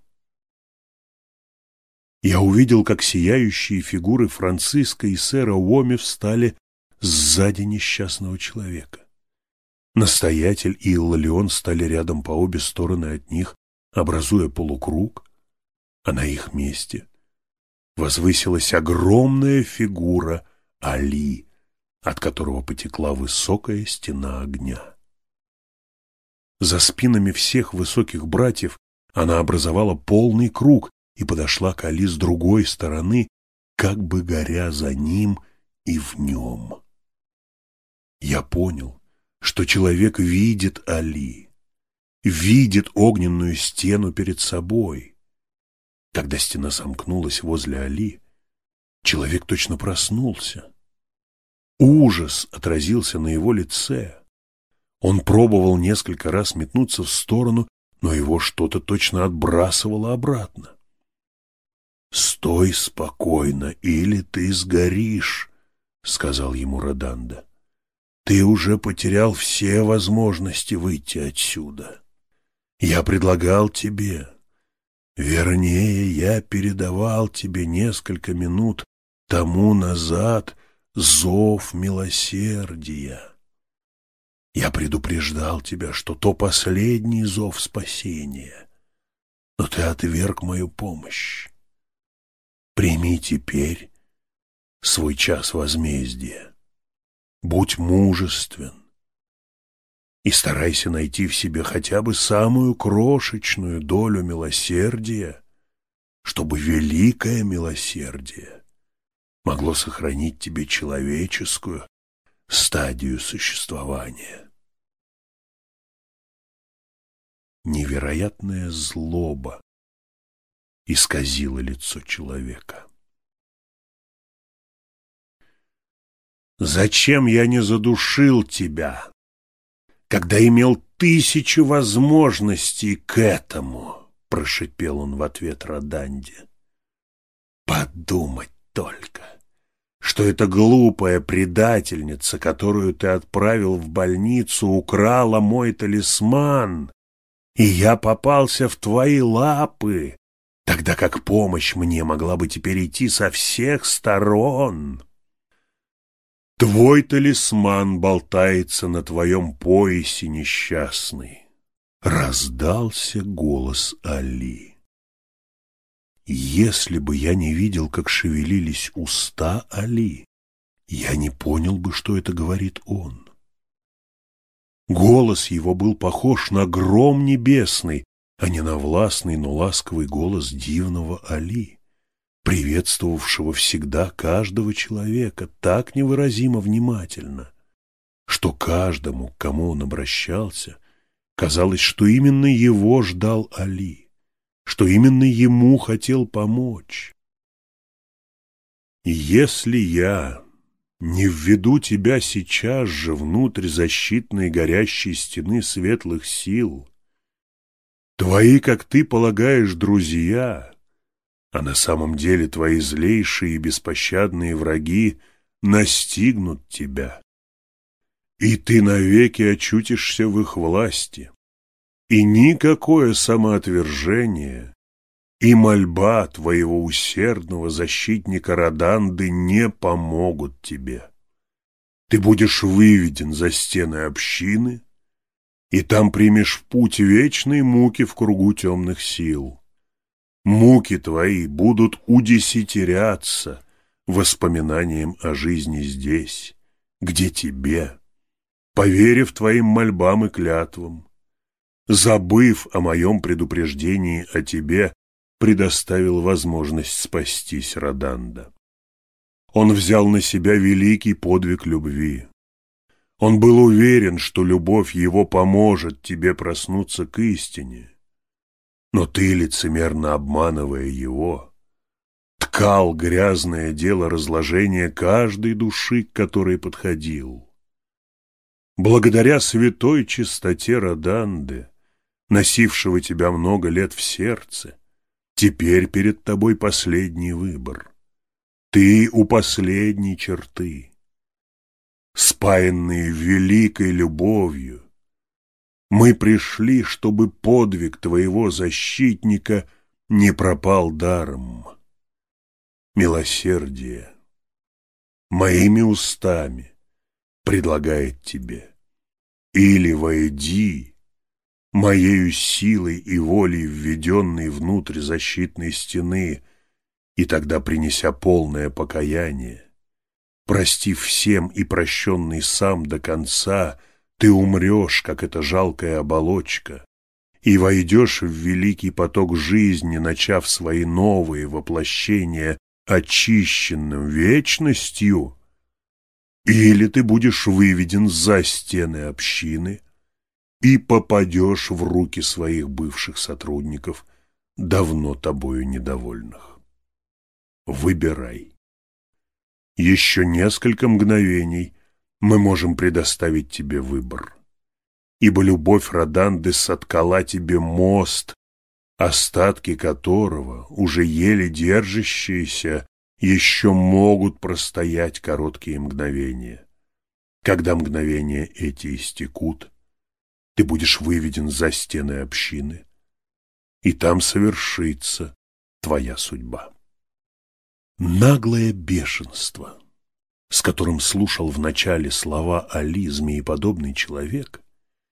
Я увидел, как сияющие фигуры Франциска и сэра Уоми встали сзади несчастного человека. Настоятель и Иллалион стали рядом по обе стороны от них, образуя полукруг, а на их месте возвысилась огромная фигура Али, от которого потекла высокая стена огня. За спинами всех высоких братьев она образовала полный круг и подошла к Али с другой стороны, как бы горя за ним и в нем. Я понял, что человек видит Али, видит огненную стену перед собой. Когда стена сомкнулась возле Али, человек точно проснулся. Ужас отразился на его лице. Он пробовал несколько раз метнуться в сторону, но его что-то точно отбрасывало обратно. «Стой спокойно, или ты сгоришь», — сказал ему Роданда. Ты уже потерял все возможности выйти отсюда. Я предлагал тебе, вернее, я передавал тебе несколько минут тому назад зов милосердия. Я предупреждал тебя, что то последний зов спасения, но ты отверг мою помощь. Прими теперь свой час возмездия. Будь мужествен и старайся найти в себе хотя бы самую крошечную долю милосердия, чтобы великое милосердие могло сохранить тебе человеческую стадию существования. Невероятная злоба исказила лицо человека. Зачем я не задушил тебя, когда имел тысячу возможностей к этому? Прошипел он в ответ Роданде. Подумать только, что эта глупая предательница, которую ты отправил в больницу, украла мой талисман, и я попался в твои лапы, тогда как помощь мне могла бы теперь идти со всех сторон. Твой талисман болтается на твоем поясе, несчастный. Раздался голос Али. Если бы я не видел, как шевелились уста Али, я не понял бы, что это говорит он. Голос его был похож на гром небесный, а не на властный, но ласковый голос дивного Али приветствовавшего всегда каждого человека так невыразимо внимательно, что каждому, к кому он обращался, казалось, что именно его ждал Али, что именно ему хотел помочь. «Если я не введу тебя сейчас же внутрь защитной горящей стены светлых сил, твои, как ты полагаешь, друзья — а на самом деле твои злейшие и беспощадные враги настигнут тебя. И ты навеки очутишься в их власти. И никакое самоотвержение и мольба твоего усердного защитника Роданды не помогут тебе. Ты будешь выведен за стены общины, и там примешь путь вечной муки в кругу темных сил муки твои будут удесятеряться воспоминанием о жизни здесь, где тебе, поверив твоим мольбам и клятвам, забыв о моем предупреждении о тебе, предоставил возможность спастись Роданда. Он взял на себя великий подвиг любви. Он был уверен, что любовь его поможет тебе проснуться к истине. Но ты, лицемерно обманывая его, ткал грязное дело разложения каждой души, к которой подходил. Благодаря святой чистоте Роданды, носившего тебя много лет в сердце, теперь перед тобой последний выбор. Ты у последней черты, спаянные великой любовью. Мы пришли, чтобы подвиг твоего защитника не пропал даром. Милосердие моими устами предлагает тебе. Или войди, моею силой и волей введенной внутрь защитной стены, и тогда, принеся полное покаяние, простив всем и прощенный сам до конца, ты умрешь, как эта жалкая оболочка, и войдешь в великий поток жизни, начав свои новые воплощения очищенным вечностью, или ты будешь выведен за стены общины и попадешь в руки своих бывших сотрудников, давно тобою недовольных. Выбирай. Еще несколько мгновений мы можем предоставить тебе выбор, ибо любовь Роданды соткала тебе мост, остатки которого, уже еле держащиеся, еще могут простоять короткие мгновения. Когда мгновения эти истекут, ты будешь выведен за стены общины, и там совершится твоя судьба. Наглое бешенство, с которым слушал вначале слова Али змееподобный человек,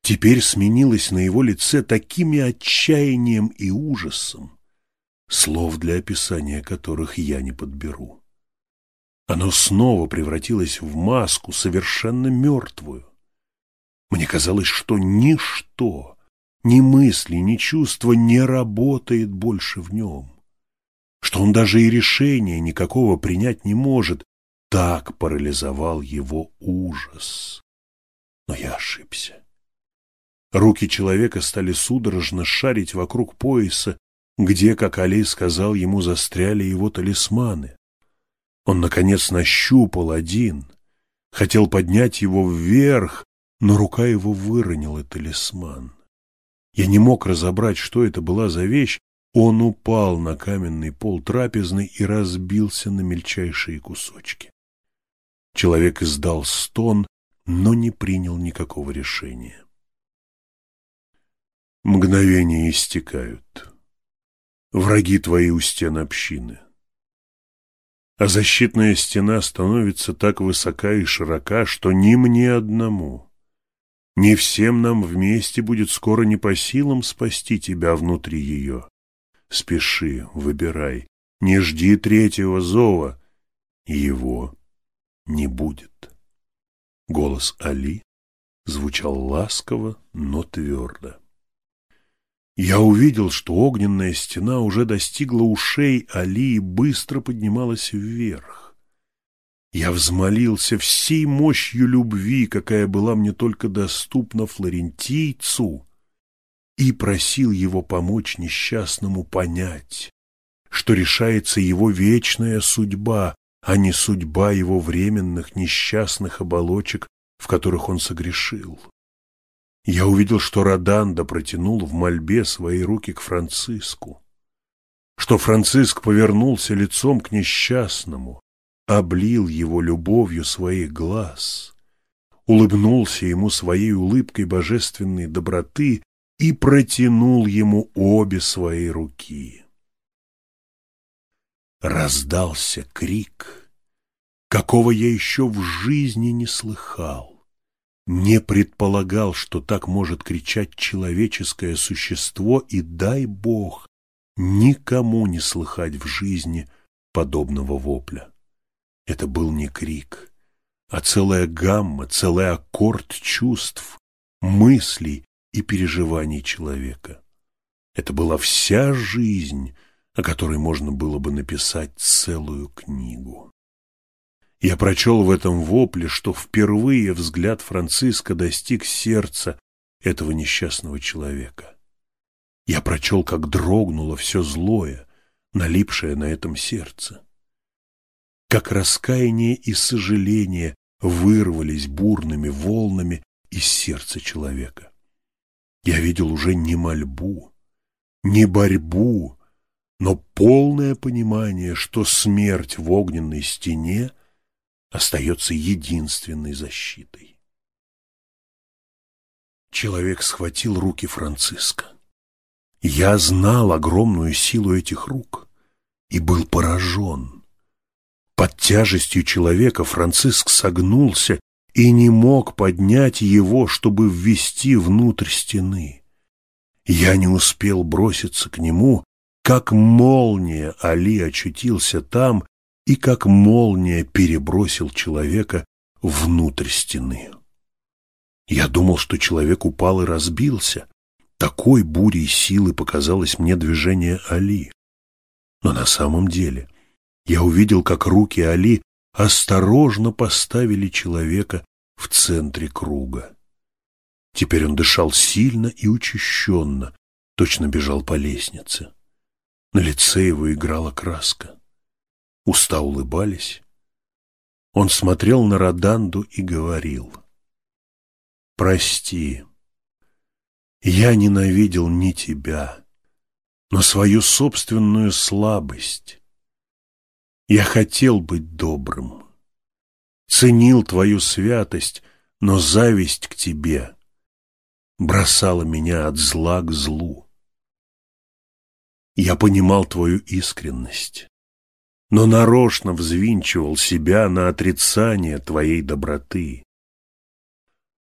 теперь сменилось на его лице такими отчаянием и ужасом, слов для описания которых я не подберу. Оно снова превратилось в маску, совершенно мертвую. Мне казалось, что ничто, ни мысли, ни чувства не работает больше в нем, что он даже и решения никакого принять не может, так парализовал его ужас. Но я ошибся. Руки человека стали судорожно шарить вокруг пояса, где, как Али сказал, ему застряли его талисманы. Он, наконец, нащупал один, хотел поднять его вверх, но рука его выронила талисман. Я не мог разобрать, что это была за вещь, он упал на каменный пол трапезной и разбился на мельчайшие кусочки. Человек издал стон, но не принял никакого решения. Мгновения истекают враги твои у стен общины. А защитная стена становится так высока и широка, что ни мне одному, ни всем нам вместе будет скоро не по силам спасти тебя внутри ее. Спеши, выбирай, не жди третьего зова, его не будет. Голос Али звучал ласково, но твердо. Я увидел, что огненная стена уже достигла ушей Али и быстро поднималась вверх. Я взмолился всей мощью любви, какая была мне только доступна флорентийцу, и просил его помочь несчастному понять, что решается его вечная судьба, а не судьба его временных несчастных оболочек, в которых он согрешил. Я увидел, что Роданда протянул в мольбе свои руки к Франциску, что Франциск повернулся лицом к несчастному, облил его любовью своих глаз, улыбнулся ему своей улыбкой божественной доброты и протянул ему обе свои руки. Раздался крик, какого я еще в жизни не слыхал не предполагал, что так может кричать человеческое существо, и дай Бог никому не слыхать в жизни подобного вопля. Это был не крик, а целая гамма, целый аккорд чувств, мыслей и переживаний человека. Это была вся жизнь, о которой можно было бы написать целую книгу. Я прочел в этом вопле, что впервые взгляд Франциска достиг сердца этого несчастного человека. Я прочел, как дрогнуло все злое, налипшее на этом сердце. Как раскаяние и сожаление вырвались бурными волнами из сердца человека. Я видел уже не мольбу, не борьбу, но полное понимание, что смерть в огненной стене остается единственной защитой. Человек схватил руки Франциска. Я знал огромную силу этих рук и был поражен. Под тяжестью человека Франциск согнулся и не мог поднять его, чтобы ввести внутрь стены. Я не успел броситься к нему, как молния Али очутился там и как молния перебросил человека внутрь стены. Я думал, что человек упал и разбился. Такой бурей силы показалось мне движение Али. Но на самом деле я увидел, как руки Али осторожно поставили человека в центре круга. Теперь он дышал сильно и учащенно, точно бежал по лестнице. На лице его играла краска. Уста улыбались. Он смотрел на Роданду и говорил. «Прости, я ненавидел не тебя, но свою собственную слабость. Я хотел быть добрым, ценил твою святость, но зависть к тебе бросала меня от зла к злу. Я понимал твою искренность, но нарочно взвинчивал себя на отрицание твоей доброты.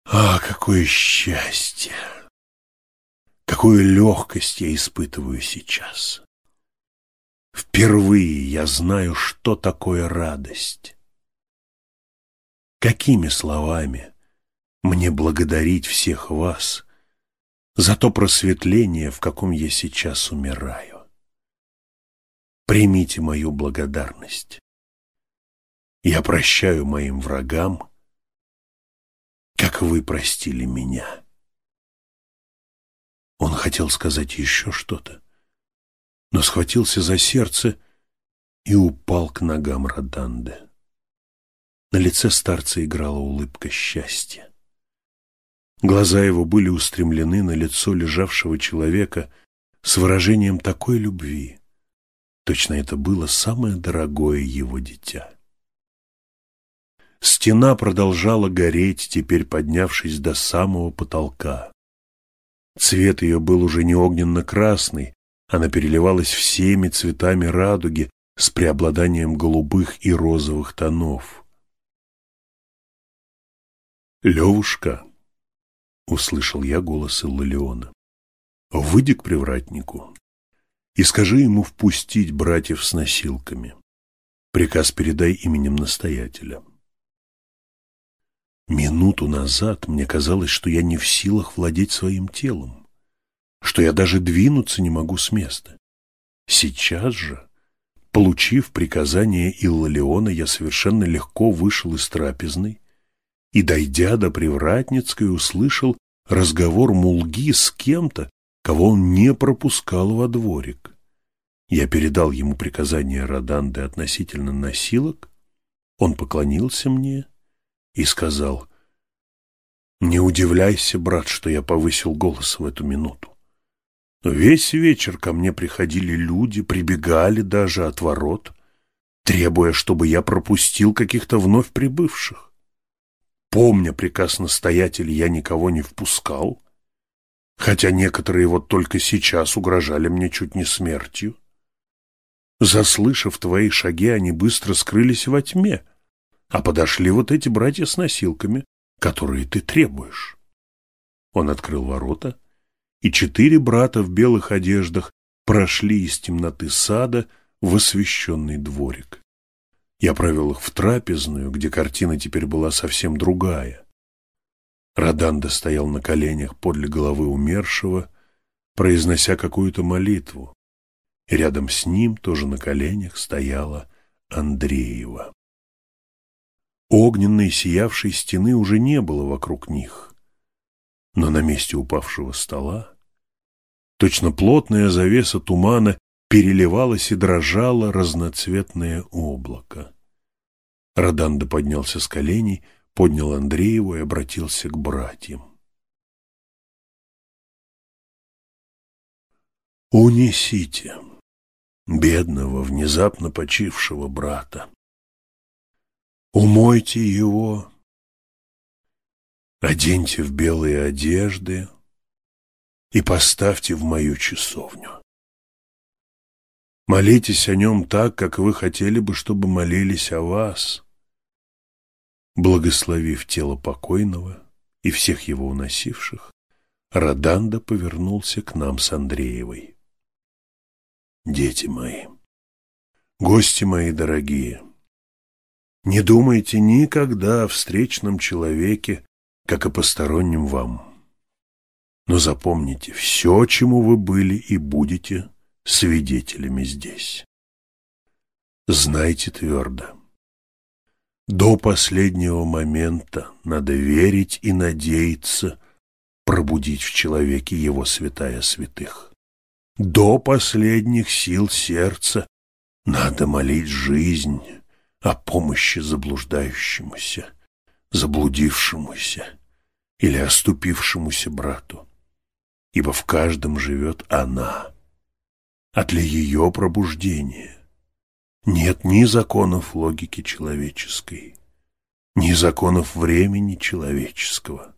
А, какое счастье! Какую легкость я испытываю сейчас! Впервые я знаю, что такое радость. Какими словами мне благодарить всех вас за то просветление, в каком я сейчас умираю? Примите мою благодарность. Я прощаю моим врагам, как вы простили меня. Он хотел сказать еще что-то, но схватился за сердце и упал к ногам Роданде. На лице старца играла улыбка счастья. Глаза его были устремлены на лицо лежавшего человека с выражением такой любви, Точно это было самое дорогое его дитя. Стена продолжала гореть, теперь поднявшись до самого потолка. Цвет ее был уже не огненно-красный, она переливалась всеми цветами радуги с преобладанием голубых и розовых тонов. «Левушка!» — услышал я голос Иллалиона. «Выйди к привратнику и скажи ему впустить братьев с носилками. Приказ передай именем настоятеля. Минуту назад мне казалось, что я не в силах владеть своим телом, что я даже двинуться не могу с места. Сейчас же, получив приказание Иллалиона, я совершенно легко вышел из трапезной и, дойдя до Привратницкой, услышал разговор Мулги с кем-то, кого он не пропускал во дворик. Я передал ему приказание Роданды относительно носилок, он поклонился мне и сказал, «Не удивляйся, брат, что я повысил голос в эту минуту. Весь вечер ко мне приходили люди, прибегали даже от ворот, требуя, чтобы я пропустил каких-то вновь прибывших. Помня приказ настоятеля, я никого не впускал, хотя некоторые вот только сейчас угрожали мне чуть не смертью. Заслышав твои шаги, они быстро скрылись во тьме, а подошли вот эти братья с носилками, которые ты требуешь. Он открыл ворота, и четыре брата в белых одеждах прошли из темноты сада в освещенный дворик. Я провел их в трапезную, где картина теперь была совсем другая. Роданда стоял на коленях подле головы умершего, произнося какую-то молитву. и рядом с ним, тоже на коленях, стояла Андреева. Огненной сиявшей стены уже не было вокруг них, но на месте упавшего стола точно плотная завеса тумана переливалось и дрожало разноцветное облако. Роданда поднялся с коленей, поднял Андрееву и обратился к братьям. «Унесите бедного, внезапно почившего брата. Умойте его, оденьте в белые одежды и поставьте в мою часовню. Молитесь о нем так, как вы хотели бы, чтобы молились о вас, благословив тело покойного и всех его уносивших, Роданда повернулся к нам с Андреевой. Дети мои, гости мои дорогие, не думайте никогда о встречном человеке, как о постороннем вам. Но запомните, все, чему вы были и будете свидетелями здесь. Знайте твердо, до последнего момента надо верить и надеяться пробудить в человеке его святая святых. До последних сил сердца надо молить жизнь о помощи заблуждающемуся, заблудившемуся или оступившемуся брату ибо в каждом живет она. А для ее пробуждения нет ни законов логики человеческой, ни законов времени человеческого.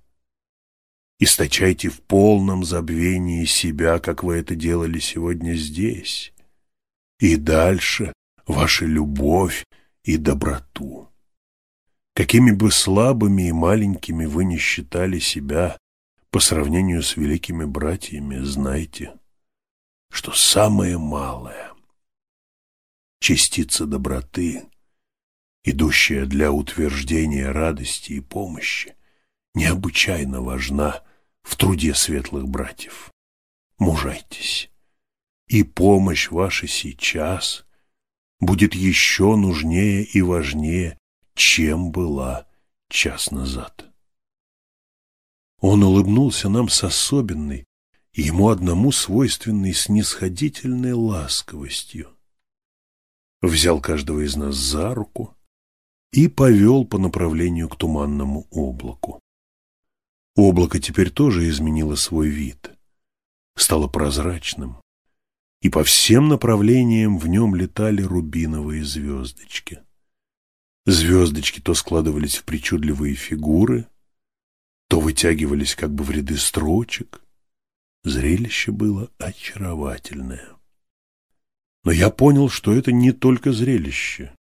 Источайте в полном забвении себя, как вы это делали сегодня здесь, и дальше ваша любовь и доброту. Какими бы слабыми и маленькими вы не считали себя, по сравнению с великими братьями, знайте, что самое малое — частица доброты, идущая для утверждения радости и помощи, необычайно важна в труде светлых братьев. Мужайтесь, и помощь ваша сейчас будет еще нужнее и важнее, чем была час назад. Он улыбнулся нам с особенной, ему одному свойственной снисходительной ласковостью. Взял каждого из нас за руку и повел по направлению к туманному облаку. Облако теперь тоже изменило свой вид, стало прозрачным, и по всем направлениям в нем летали рубиновые звездочки. Звездочки то складывались в причудливые фигуры — то вытягивались как бы в ряды строчек. Зрелище было очаровательное. Но я понял, что это не только зрелище,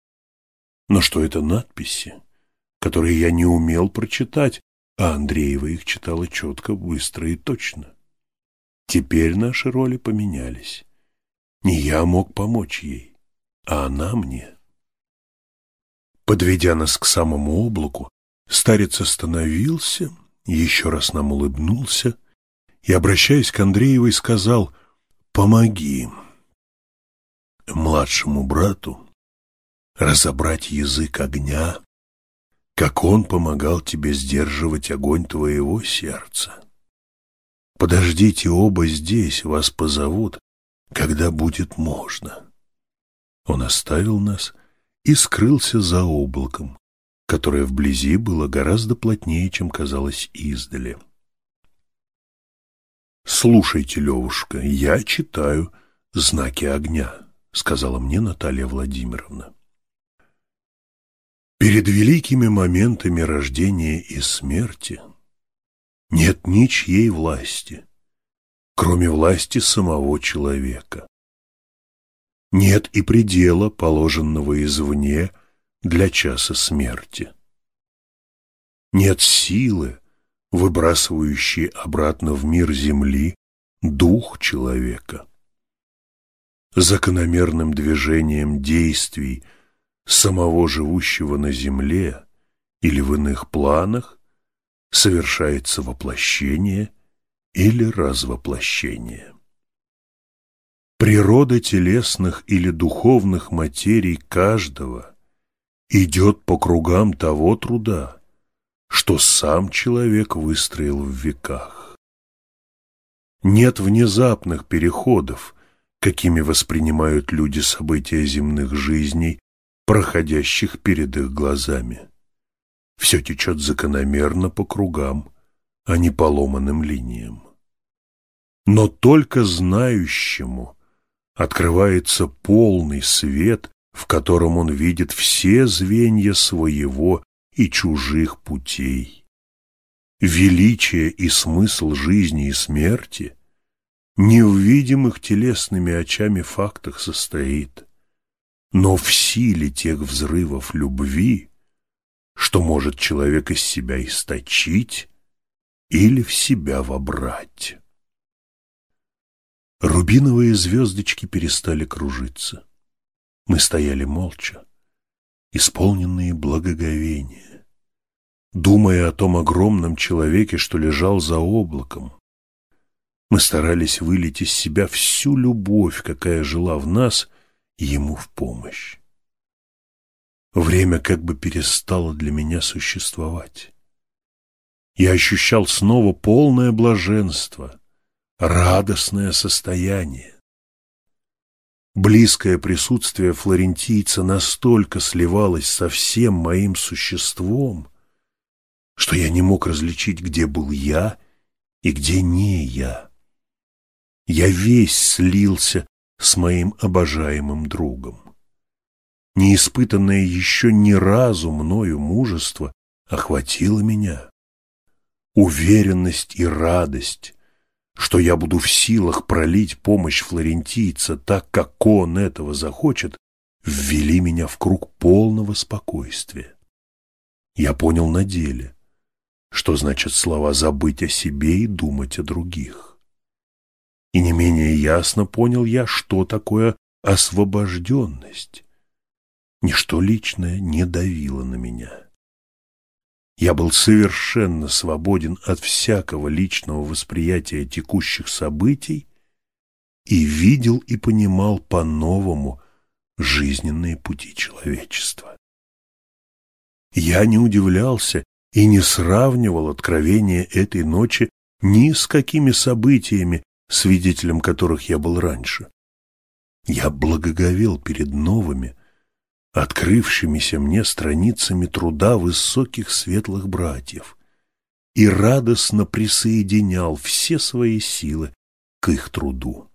но что это надписи, которые я не умел прочитать, а Андреева их читала четко, быстро и точно. Теперь наши роли поменялись. Не я мог помочь ей, а она мне. Подведя нас к самому облаку, старец остановился еще раз нам улыбнулся и, обращаясь к Андреевой, сказал «Помоги младшему брату разобрать язык огня, как он помогал тебе сдерживать огонь твоего сердца. Подождите оба здесь, вас позовут, когда будет можно». Он оставил нас и скрылся за облаком, которое вблизи было гораздо плотнее, чем казалось издали. «Слушайте, Левушка, я читаю знаки огня», — сказала мне Наталья Владимировна. Перед великими моментами рождения и смерти нет ничьей власти, кроме власти самого человека. Нет и предела, положенного извне, для часа смерти. Нет силы, выбрасывающей обратно в мир Земли дух человека. Закономерным движением действий самого живущего на Земле или в иных планах совершается воплощение или развоплощение. Природа телесных или духовных материй каждого идет по кругам того труда, что сам человек выстроил в веках. Нет внезапных переходов, какими воспринимают люди события земных жизней, проходящих перед их глазами. Все течет закономерно по кругам, а не по ломаным линиям. Но только знающему открывается полный свет, в котором он видит все звенья своего и чужих путей. Величие и смысл жизни и смерти не в видимых телесными очами фактах состоит, но в силе тех взрывов любви, что может человек из себя источить или в себя вобрать. Рубиновые звездочки перестали кружиться. Мы стояли молча, исполненные благоговения, думая о том огромном человеке, что лежал за облаком. Мы старались вылить из себя всю любовь, какая жила в нас, ему в помощь. Время как бы перестало для меня существовать. Я ощущал снова полное блаженство, радостное состояние. Близкое присутствие флорентийца настолько сливалось со всем моим существом, что я не мог различить, где был я и где не я. Я весь слился с моим обожаемым другом неиспытанное еще ни разу мною мужество охватило меня. Уверенность и радость, что я буду в силах пролить помощь флорентийца так, как он этого захочет, ввели меня в круг полного спокойствия. Я понял на деле, что значит слова «забыть о себе и думать о других». И не менее ясно понял я, что такое освобожденность Ничто личное не давило на меня. Я был совершенно свободен от всякого личного восприятия текущих событий и видел и понимал по-новому жизненные пути человечества. Я не удивлялся и не сравнивал откровения этой ночи ни с какими событиями, свидетелем которых я был раньше. Я благоговел перед новыми, открывшимися мне страницами труда высоких светлых братьев и радостно присоединял все свои силы к их труду.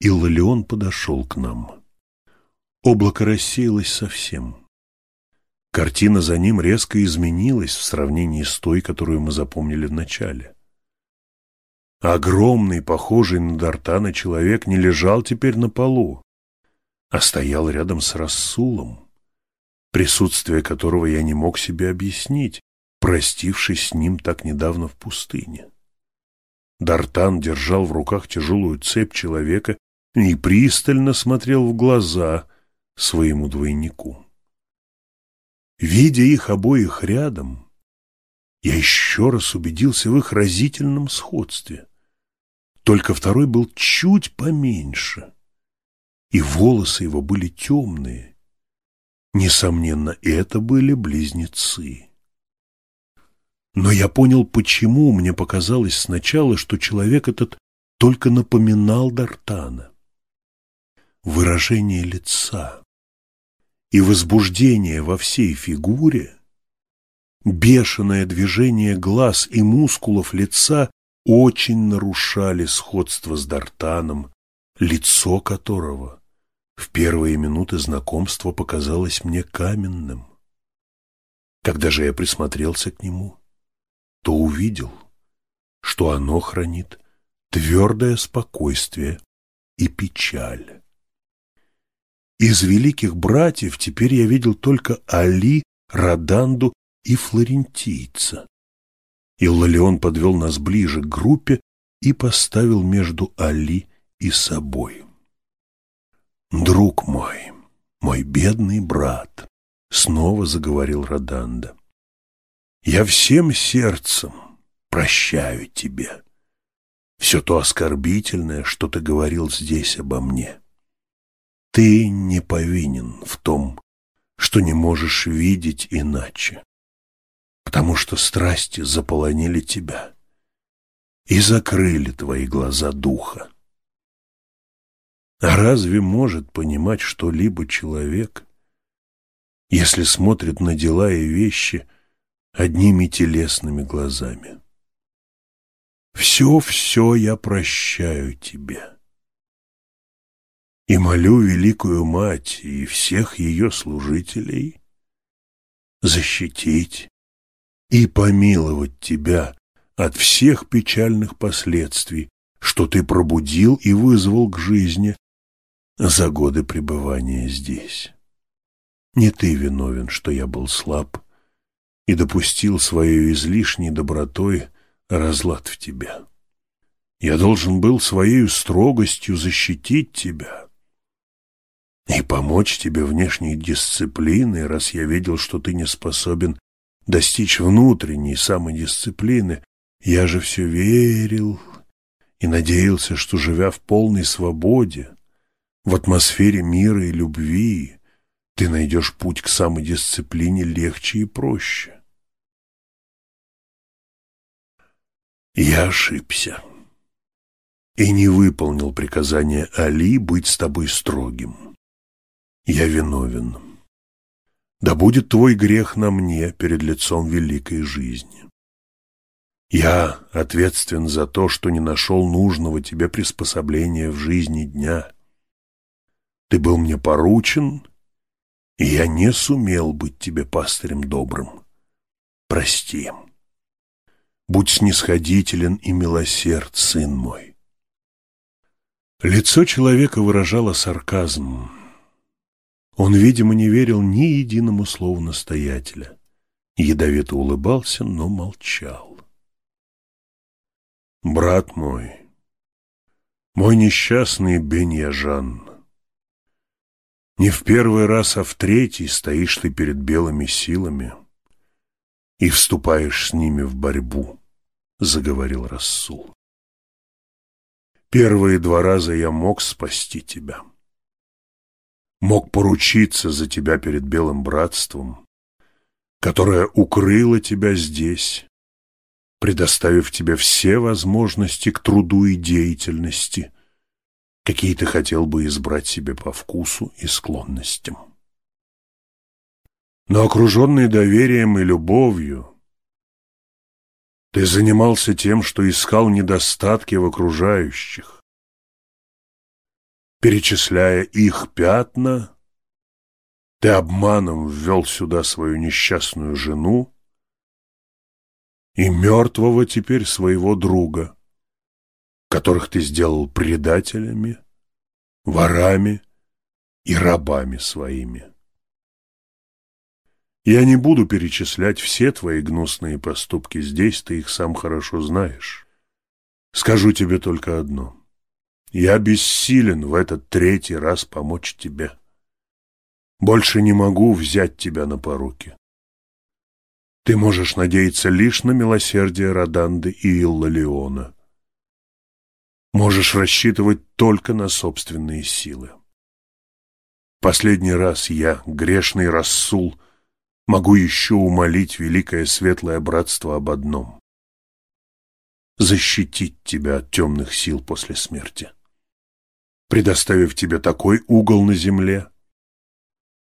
Иллион подошел к нам. Облако рассеялось совсем. Картина за ним резко изменилась в сравнении с той, которую мы запомнили в начале. Огромный, похожий на Д'Артана человек не лежал теперь на полу а стоял рядом с Рассулом, присутствие которого я не мог себе объяснить, простившись с ним так недавно в пустыне. Дартан держал в руках тяжелую цепь человека и пристально смотрел в глаза своему двойнику. Видя их обоих рядом, я еще раз убедился в их разительном сходстве. Только второй был чуть поменьше — и волосы его были темные. Несомненно, это были близнецы. Но я понял, почему мне показалось сначала, что человек этот только напоминал Д'Артана. Выражение лица и возбуждение во всей фигуре, бешеное движение глаз и мускулов лица очень нарушали сходство с Д'Артаном, лицо которого в первые минуты знакомства показалось мне каменным. Когда же я присмотрелся к нему, то увидел, что оно хранит твердое спокойствие и печаль. Из великих братьев теперь я видел только Али, Раданду и флорентийца. Иллалион подвел нас ближе к группе и поставил между Али и собой. «Друг мой, мой бедный брат», — снова заговорил Роданда, — «я всем сердцем прощаю тебе. все то оскорбительное, что ты говорил здесь обо мне. Ты не повинен в том, что не можешь видеть иначе, потому что страсти заполонили тебя и закрыли твои глаза духа. А разве может понимать что-либо человек, если смотрит на дела и вещи одними телесными глазами? Все-все я прощаю тебе. И молю Великую Мать и всех ее служителей защитить и помиловать тебя от всех печальных последствий, что ты пробудил и вызвал к жизни за годы пребывания здесь. Не ты виновен, что я был слаб и допустил своей излишней добротой разлад в тебя. Я должен был своей строгостью защитить тебя и помочь тебе внешней дисциплиной, раз я видел, что ты не способен достичь внутренней самодисциплины. Я же все верил и надеялся, что, живя в полной свободе, в атмосфере мира и любви, ты найдешь путь к самодисциплине легче и проще. Я ошибся и не выполнил приказание Али быть с тобой строгим. Я виновен. Да будет твой грех на мне перед лицом великой жизни. Я ответственен за то, что не нашел нужного тебе приспособления в жизни дня. Ты был мне поручен, и я не сумел быть тебе пастырем добрым. Прости. Будь снисходителен и милосерд, сын мой. Лицо человека выражало сарказм. Он, видимо, не верил ни единому слову настоятеля. Ядовито улыбался, но молчал. «Брат мой, мой несчастный Беньяжан, не в первый раз, а в третий стоишь ты перед белыми силами» и вступаешь с ними в борьбу, — заговорил Рассул. Первые два раза я мог спасти тебя. Мог поручиться за тебя перед Белым Братством, которое укрыло тебя здесь, предоставив тебе все возможности к труду и деятельности, какие ты хотел бы избрать себе по вкусу и склонностям. Но окруженный доверием и любовью, ты занимался тем, что искал недостатки в окружающих. Перечисляя их пятна, ты обманом ввел сюда свою несчастную жену и мертвого теперь своего друга, которых ты сделал предателями, ворами и рабами своими. Я не буду перечислять все твои гнусные поступки, здесь ты их сам хорошо знаешь. Скажу тебе только одно. Я бессилен в этот третий раз помочь тебе. Больше не могу взять тебя на поруки. Ты можешь надеяться лишь на милосердие Роданды и Иллалиона. Можешь рассчитывать только на собственные силы. Последний раз я, грешный Рассул, могу еще умолить Великое Светлое Братство об одном — защитить тебя от темных сил после смерти, предоставив тебе такой угол на земле,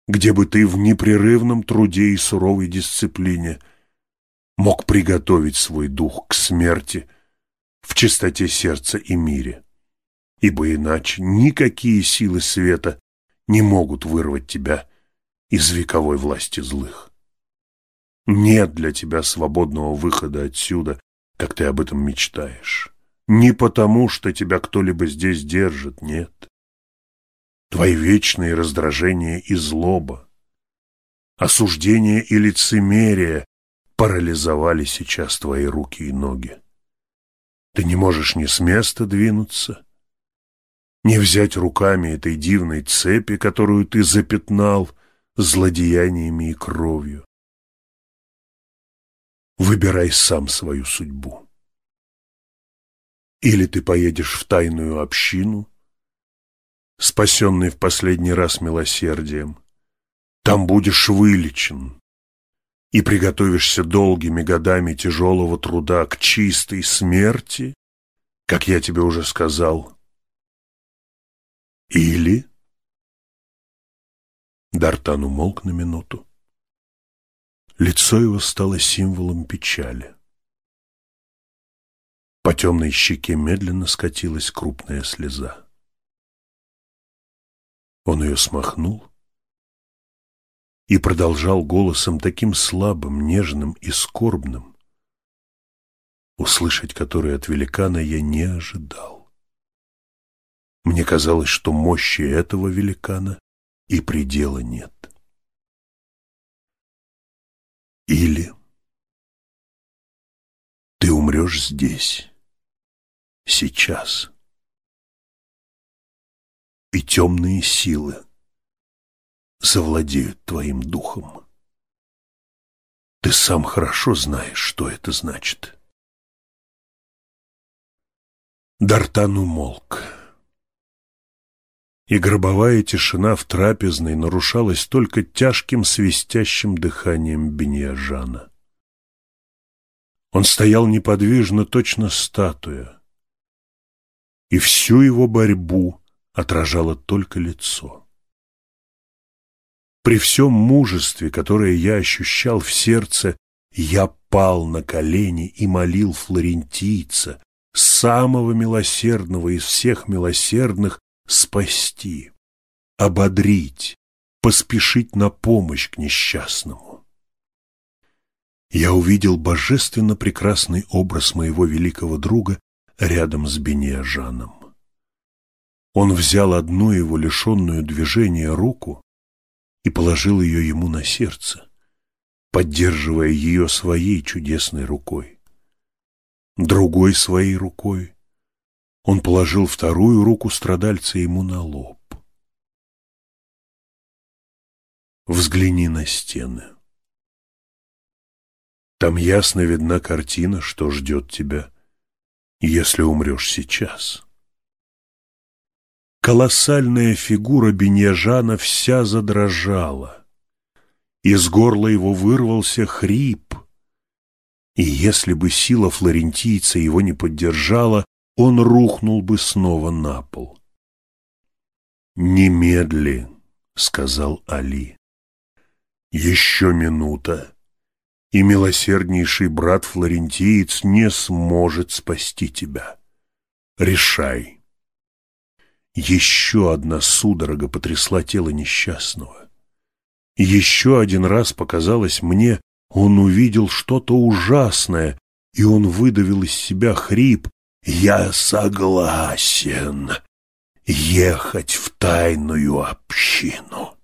где бы ты в непрерывном труде и суровой дисциплине мог приготовить свой дух к смерти в чистоте сердца и мире, ибо иначе никакие силы света не могут вырвать тебя из вековой власти злых. Нет для тебя свободного выхода отсюда, как ты об этом мечтаешь. Не потому, что тебя кто-либо здесь держит, нет. Твои вечные раздражения и злоба, осуждение и лицемерие парализовали сейчас твои руки и ноги. Ты не можешь ни с места двинуться, ни взять руками этой дивной цепи, которую ты запятнал — злодеяниями и кровью. Выбирай сам свою судьбу. Или ты поедешь в тайную общину, спасенный в последний раз милосердием. Там будешь вылечен и приготовишься долгими годами тяжелого труда к чистой смерти, как я тебе уже сказал. Или... Дартан умолк на минуту. Лицо его стало символом печали. По темной щеке медленно скатилась крупная слеза. Он ее смахнул и продолжал голосом таким слабым, нежным и скорбным, услышать который от великана я не ожидал. Мне казалось, что мощи этого великана и предела нет. Или ты умрешь здесь, сейчас. И темные силы завладеют твоим духом. Ты сам хорошо знаешь, что это значит. Дартан умолк и гробовая тишина в трапезной нарушалась только тяжким свистящим дыханием Беньяжана. Он стоял неподвижно, точно статуя, и всю его борьбу отражало только лицо. При всем мужестве, которое я ощущал в сердце, я пал на колени и молил флорентийца, самого милосердного из всех милосердных, спасти, ободрить, поспешить на помощь к несчастному. Я увидел божественно прекрасный образ моего великого друга рядом с Бениажаном. Он взял одну его лишенную движения руку и положил ее ему на сердце, поддерживая ее своей чудесной рукой. Другой своей рукой он положил вторую руку страдальца ему на лоб. Взгляни на стены. Там ясно видна картина, что ждет тебя, если умрешь сейчас. Колоссальная фигура Беньяжана вся задрожала. Из горла его вырвался хрип, и если бы сила флорентийца его не поддержала, он рухнул бы снова на пол. «Немедли», — сказал Али. «Еще минута, и милосерднейший брат-флорентиец не сможет спасти тебя. Решай». Еще одна судорога потрясла тело несчастного. Еще один раз показалось мне, он увидел что-то ужасное, и он выдавил из себя хрип, я согласен ехать в тайную общину.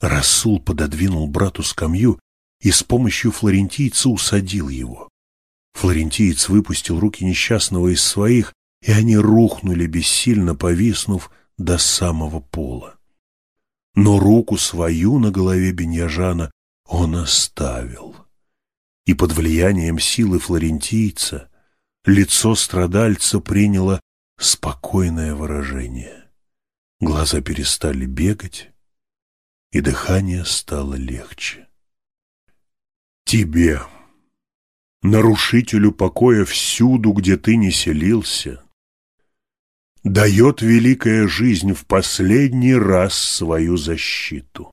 Расул пододвинул брату скамью и с помощью флорентийца усадил его. Флорентиец выпустил руки несчастного из своих, и они рухнули, бессильно повиснув до самого пола. Но руку свою на голове Беньяжана он оставил. И под влиянием силы флорентийца Лицо страдальца приняло спокойное выражение. Глаза перестали бегать, и дыхание стало легче. Тебе, нарушителю покоя всюду, где ты не селился, дает великая жизнь в последний раз свою защиту.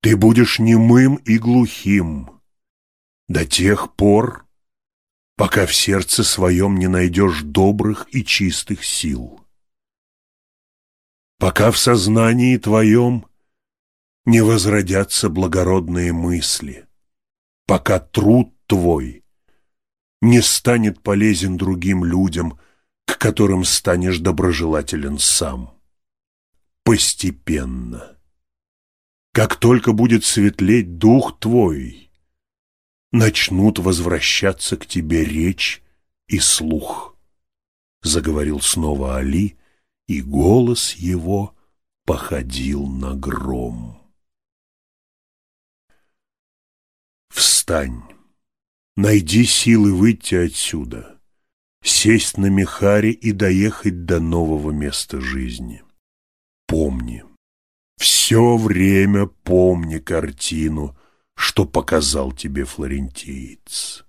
Ты будешь немым и глухим до тех пор, пока в сердце своем не найдешь добрых и чистых сил. Пока в сознании твоем не возродятся благородные мысли, пока труд твой не станет полезен другим людям, к которым станешь доброжелателен сам. Постепенно. Как только будет светлеть дух твой, начнут возвращаться к тебе речь и слух. Заговорил снова Али, и голос его походил на гром. Встань, найди силы выйти отсюда, сесть на Мехаре и доехать до нового места жизни. Помни, все время помни картину, что показал тебе флорентиец,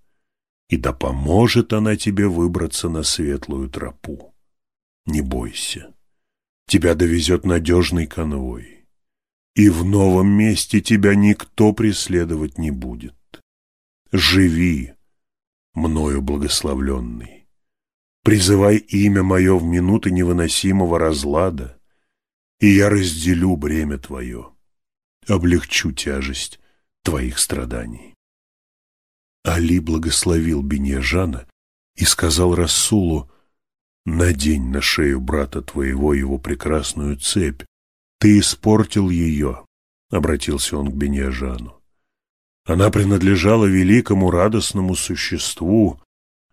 и да поможет она тебе выбраться на светлую тропу. Не бойся, тебя довезет надежный конвой, и в новом месте тебя никто преследовать не будет. Живи, мною благословленный, призывай имя мое в минуты невыносимого разлада, и я разделю бремя твое, облегчу тяжесть твоих страданий. Али благословил Беньяжана и сказал Расулу, «Надень на шею брата твоего его прекрасную цепь. Ты испортил ее», — обратился он к Беньяжану. Она принадлежала великому радостному существу,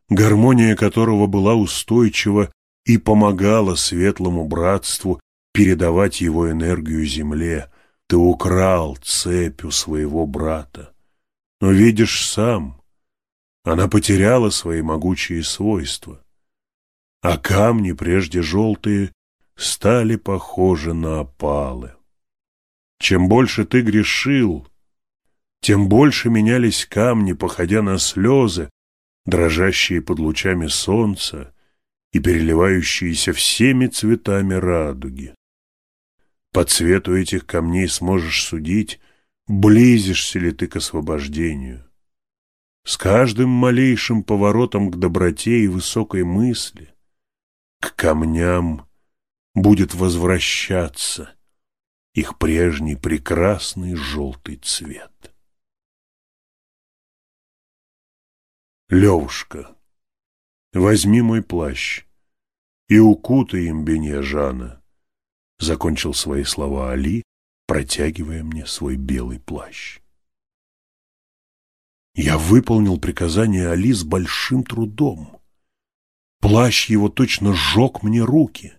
гармония которого была устойчива и помогала светлому братству передавать его энергию земле. Ты украл цепь у своего брата. Но видишь сам, она потеряла свои могучие свойства, а камни, прежде желтые, стали похожи на опалы. Чем больше ты грешил, тем больше менялись камни, походя на слезы, дрожащие под лучами солнца и переливающиеся всеми цветами радуги. По цвету этих камней сможешь судить, близишься ли ты к освобождению. С каждым малейшим поворотом к доброте и высокой мысли, к камням будет возвращаться их прежний прекрасный желтый цвет. Левушка, возьми мой плащ и укутай им Беньяжана, закончил свои слова Али, протягивая мне свой белый плащ. Я выполнил приказание Али с большим трудом. Плащ его точно сжег мне руки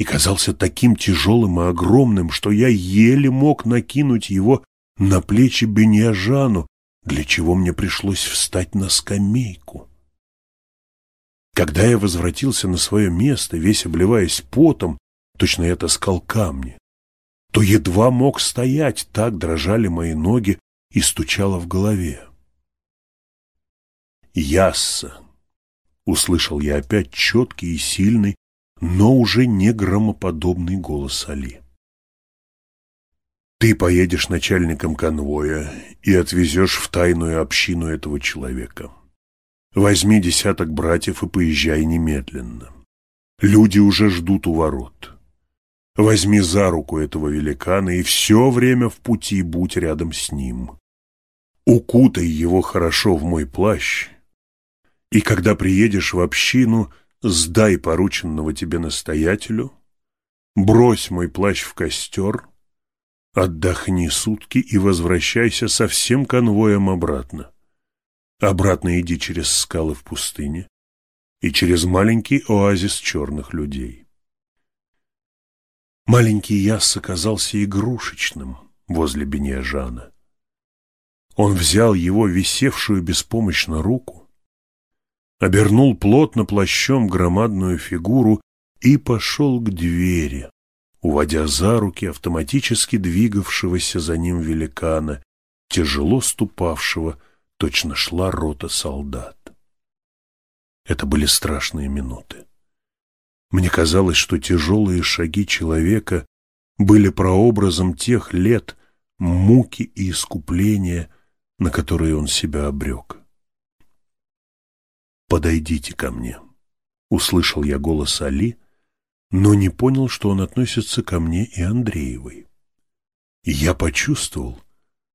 и казался таким тяжелым и огромным, что я еле мог накинуть его на плечи Беньяжану, для чего мне пришлось встать на скамейку. Когда я возвратился на свое место, весь обливаясь потом, точно я таскал камни, то едва мог стоять, так дрожали мои ноги и стучало в голове. «Ясса!» — услышал я опять четкий и сильный, но уже не громоподобный голос Али. «Ты поедешь начальником конвоя и отвезешь в тайную общину этого человека. Возьми десяток братьев и поезжай немедленно. Люди уже ждут у ворот. Возьми за руку этого великана и все время в пути будь рядом с ним. Укутай его хорошо в мой плащ и когда приедешь в общину, сдай порученного тебе настоятелю, брось мой плащ в костер, отдохни сутки и возвращайся со всем конвоем обратно. Обратно иди через скалы в пустыне и через маленький оазис черных людей. Маленький Яс оказался игрушечным возле Беньяжана. Он взял его висевшую беспомощно руку, обернул плотно плащом громадную фигуру и пошел к двери, уводя за руки автоматически двигавшегося за ним великана, тяжело ступавшего, точно шла рота солдат. Это были страшные минуты. Мне казалось, что тяжелые шаги человека были прообразом тех лет муки и искупления, на которые он себя обрек. «Подойдите ко мне», — услышал я голос Али, но не понял, что он относится ко мне и Андреевой. Я почувствовал,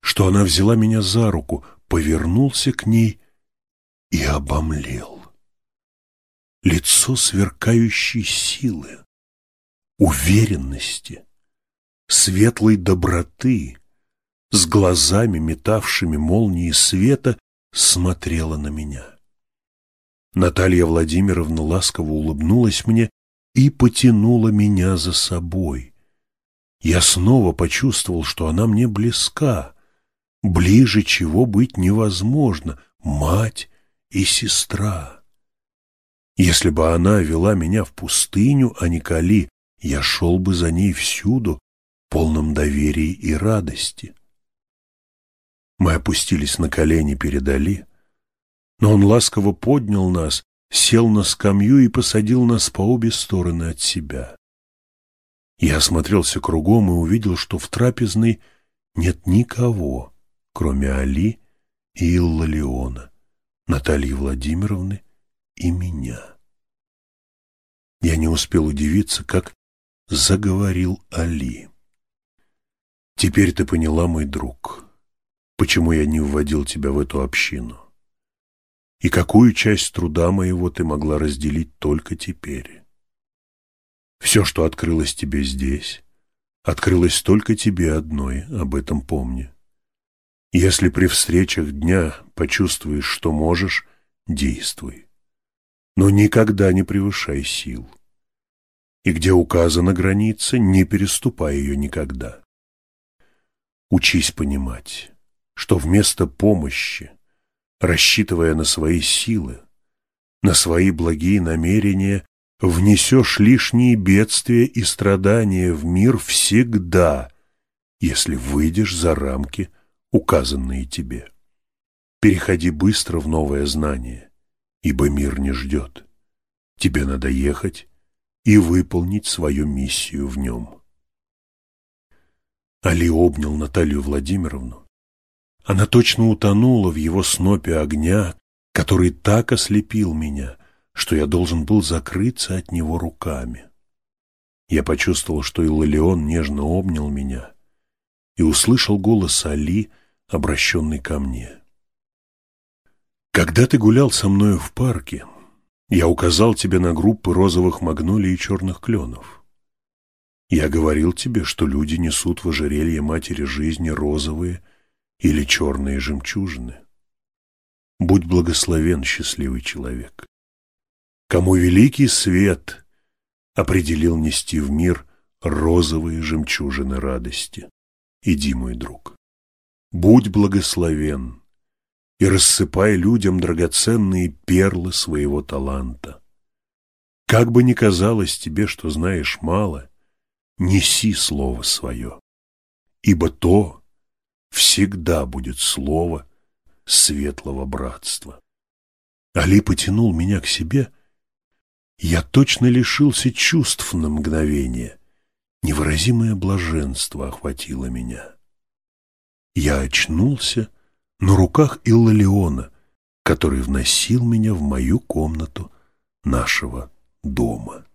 что она взяла меня за руку, повернулся к ней и обомлел. Лицо сверкающей силы, уверенности, светлой доброты, с глазами, метавшими молнии света, смотрела на меня. Наталья Владимировна ласково улыбнулась мне и потянула меня за собой. Я снова почувствовал, что она мне близка, ближе чего быть невозможно, мать и сестра. Если бы она вела меня в пустыню, а не Кали, я шел бы за ней всюду, полном доверии и радости. Мы опустились на колени перед Али, но он ласково поднял нас, сел на скамью и посадил нас по обе стороны от себя. Я осмотрелся кругом и увидел, что в трапезной нет никого, кроме Али и Иллалиона, Натальи Владимировны и меня. Я не успел удивиться, как заговорил Али. «Теперь ты поняла, мой друг, почему я не вводил тебя в эту общину, и какую часть труда моего ты могла разделить только теперь. Все, что открылось тебе здесь, открылось только тебе одной, об этом помни. Если при встречах дня почувствуешь, что можешь, действуй. Но никогда не превышай сил. И где указана граница, не переступай ее никогда. Учись понимать, что вместо помощи, рассчитывая на свои силы, на свои благие намерения, внесешь лишние бедствия и страдания в мир всегда, если выйдешь за рамки, указанные тебе. Переходи быстро в новое знание, ибо мир не ждет. Тебе надо ехать и выполнить свою миссию в нем. Али обнял Наталью Владимировну. Она точно утонула в его снопе огня, который так ослепил меня, что я должен был закрыться от него руками. Я почувствовал, что Иллион нежно обнял меня и услышал голос Али, обращенный ко мне. «Когда ты гулял со мною в парке, я указал тебе на группы розовых магнолий и черных кленов. Я говорил тебе, что люди несут в ожерелье матери жизни розовые или черные жемчужины. Будь благословен, счастливый человек кому великий свет определил нести в мир розовые жемчужины радости. Иди, мой друг, будь благословен и рассыпай людям драгоценные перлы своего таланта. Как бы ни казалось тебе, что знаешь мало, неси слово свое, ибо то всегда будет слово светлого братства. Али потянул меня к себе — я точно лишился чувств на мгновение. Невыразимое блаженство охватило меня. Я очнулся на руках Иллалиона, который вносил меня в мою комнату нашего дома.